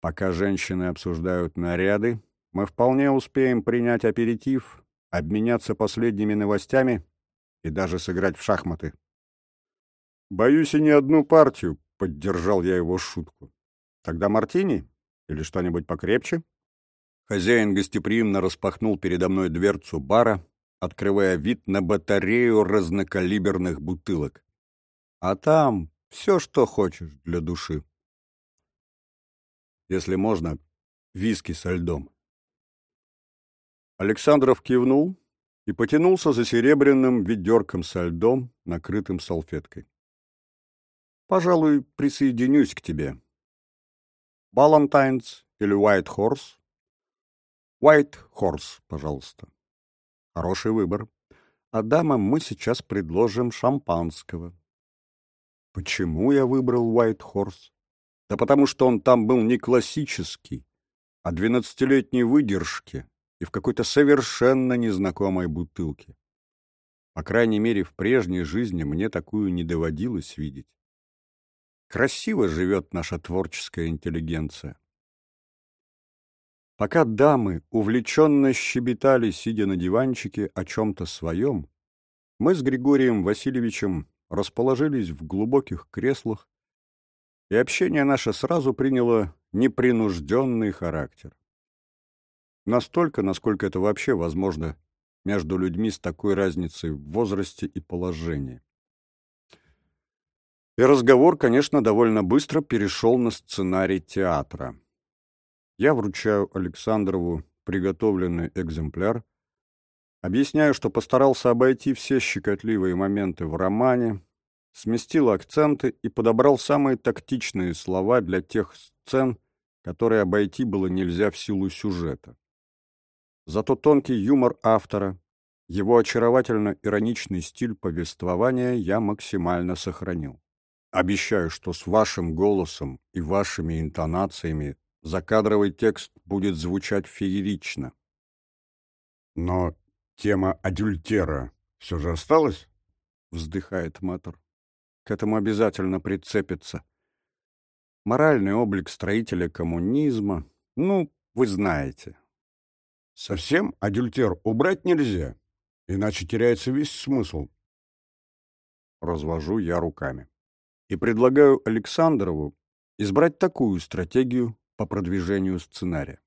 «Пока женщины обсуждают наряды, мы вполне успеем принять аперитив, обменяться последними новостями и даже сыграть в шахматы». «Боюсь и не одну партию», — поддержал я его шутку. «Тогда мартини? Или что-нибудь покрепче?» Хозяин гостеприимно распахнул передо мной дверцу бара, открывая вид на батарею разнокалиберных бутылок. «А там все, что хочешь для души. Если можно, виски со льдом». Александров кивнул и потянулся за серебряным ведерком со льдом, накрытым салфеткой. Пожалуй, присоединюсь к тебе. Балантайнс или White Horse? White Horse, пожалуйста. Хороший выбор. А дамам мы сейчас предложим шампанского. Почему я выбрал White Horse? Да потому что он там был не классический, а двенадцатилетней выдержки и в какой-то совершенно незнакомой бутылке. По крайней мере, в прежней жизни мне такую не доводилось видеть. Красиво живет наша творческая интеллигенция. Пока дамы увлеченно щебетали, сидя на диванчике о чем-то своем, мы с Григорием Васильевичем расположились в глубоких креслах, и общение наше сразу приняло непринужденный характер. Настолько, насколько это вообще возможно между людьми с такой разницей в возрасте и положении. И разговор, конечно, довольно быстро перешел на сценарий театра. Я вручаю Александрову приготовленный экземпляр, объясняю, что постарался обойти все щекотливые моменты в романе, сместил акценты и подобрал самые тактичные слова для тех сцен, которые обойти было нельзя в силу сюжета. Зато тонкий юмор автора, его очаровательно-ироничный стиль повествования я максимально сохранил. Обещаю, что с вашим голосом и вашими интонациями закадровый текст будет звучать феерично. Но тема адюльтера все же осталась? Вздыхает мэтр. К этому обязательно прицепится. Моральный облик строителя коммунизма, ну, вы знаете. Совсем адюльтер убрать нельзя, иначе теряется весь смысл. Развожу я руками и предлагаю Александрову избрать такую стратегию по продвижению сценария.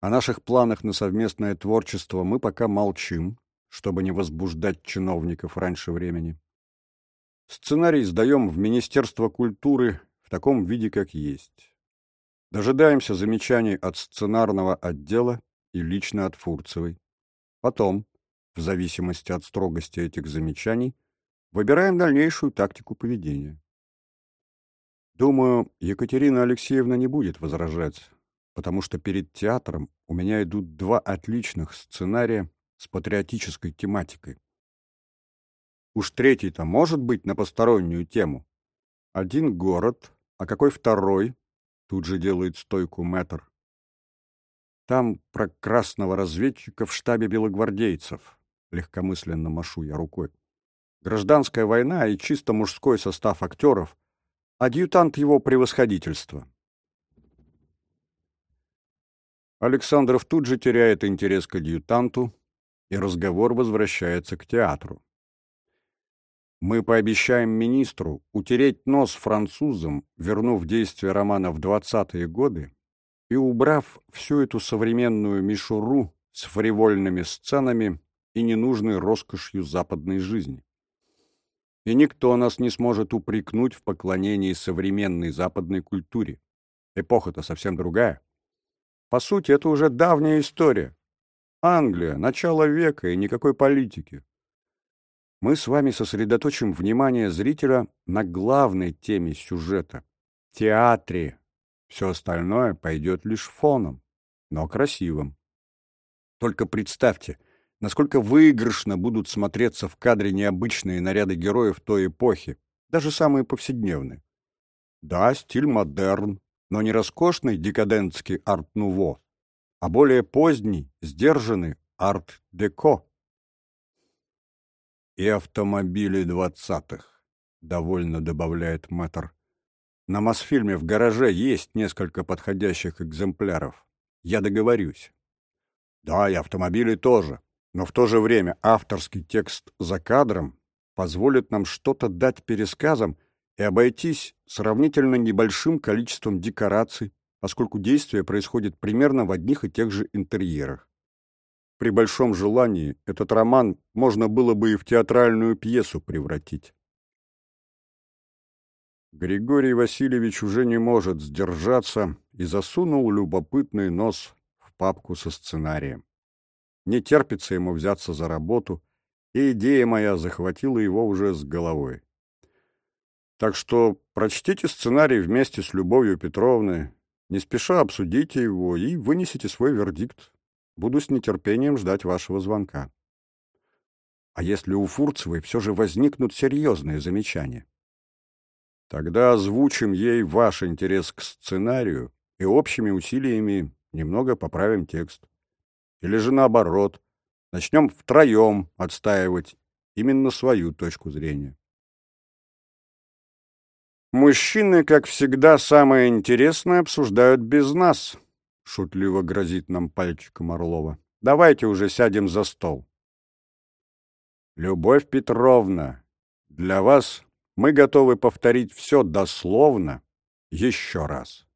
О наших планах на совместное творчество мы пока молчим, чтобы не возбуждать чиновников раньше времени. Сценарий сдаем в Министерство культуры в таком виде, как есть. Дожидаемся замечаний от сценарного отдела и лично от Фурцевой. Потом, в зависимости от строгости этих замечаний, выбираем дальнейшую тактику поведения. Думаю, Екатерина Алексеевна не будет возражать, потому что перед театром у меня идут два отличных сценария с патриотической тематикой. Уж третий-то может быть на постороннюю тему. Один город, а какой второй? Тут же делает стойку мэтр. Там про красного разведчика в штабе белогвардейцев. Легкомысленно машу я рукой. Гражданская война и чисто мужской состав актеров — адъютант его превосходительства. Александров тут же теряет интерес к адъютанту, и разговор возвращается к театру. Мы пообещаем министру утереть нос французам, вернув действие романа в двадцатые годы и убрав всю эту современную мишуру с фривольными сценами и ненужной роскошью западной жизни и никто нас не сможет упрекнуть в поклонении современной западной культуре. Эпоха-то совсем другая. По сути, это уже давняя история. Англия, начало века и никакой политики. Мы с вами сосредоточим внимание зрителя на главной теме сюжета — театре. Все остальное пойдет лишь фоном, но красивым. Только представьте — насколько выигрышно будут смотреться в кадре необычные наряды героев той эпохи, даже самые повседневные. Да, стиль модерн, но не роскошный декадентский арт-нуво, а более поздний, сдержанный арт-деко. «И автомобили двадцатых», — довольно добавляет мэтр. «На Мосфильме в гараже есть несколько подходящих экземпляров. Я договорюсь». «Да, и автомобили тоже», но в то же время авторский текст за кадром позволит нам что-то дать пересказам и обойтись сравнительно небольшим количеством декораций, поскольку действие происходит примерно в одних и тех же интерьерах. При большом желании этот роман можно было бы и в театральную пьесу превратить. Григорий Васильевич уже не может сдержаться и засунул любопытный нос в папку со сценарием. Не терпится ему взяться за работу, и идея моя захватила его уже с головой. Так что прочтите сценарий вместе с Любовью Петровной, не спеша обсудите его и вынесите свой вердикт. Буду с нетерпением ждать вашего звонка. А если у Фурцевой все же возникнут серьезные замечания? Тогда озвучим ей ваш интерес к сценарию и общими усилиями немного поправим текст. Или же наоборот, начнем втроем отстаивать именно свою точку зрения. Мужчины, как всегда, самое интересное обсуждают без нас, шутливо грозит нам пальчиком Орлова. Давайте уже сядем за стол. Любовь Петровна, для вас мы готовы повторить все дословно еще раз.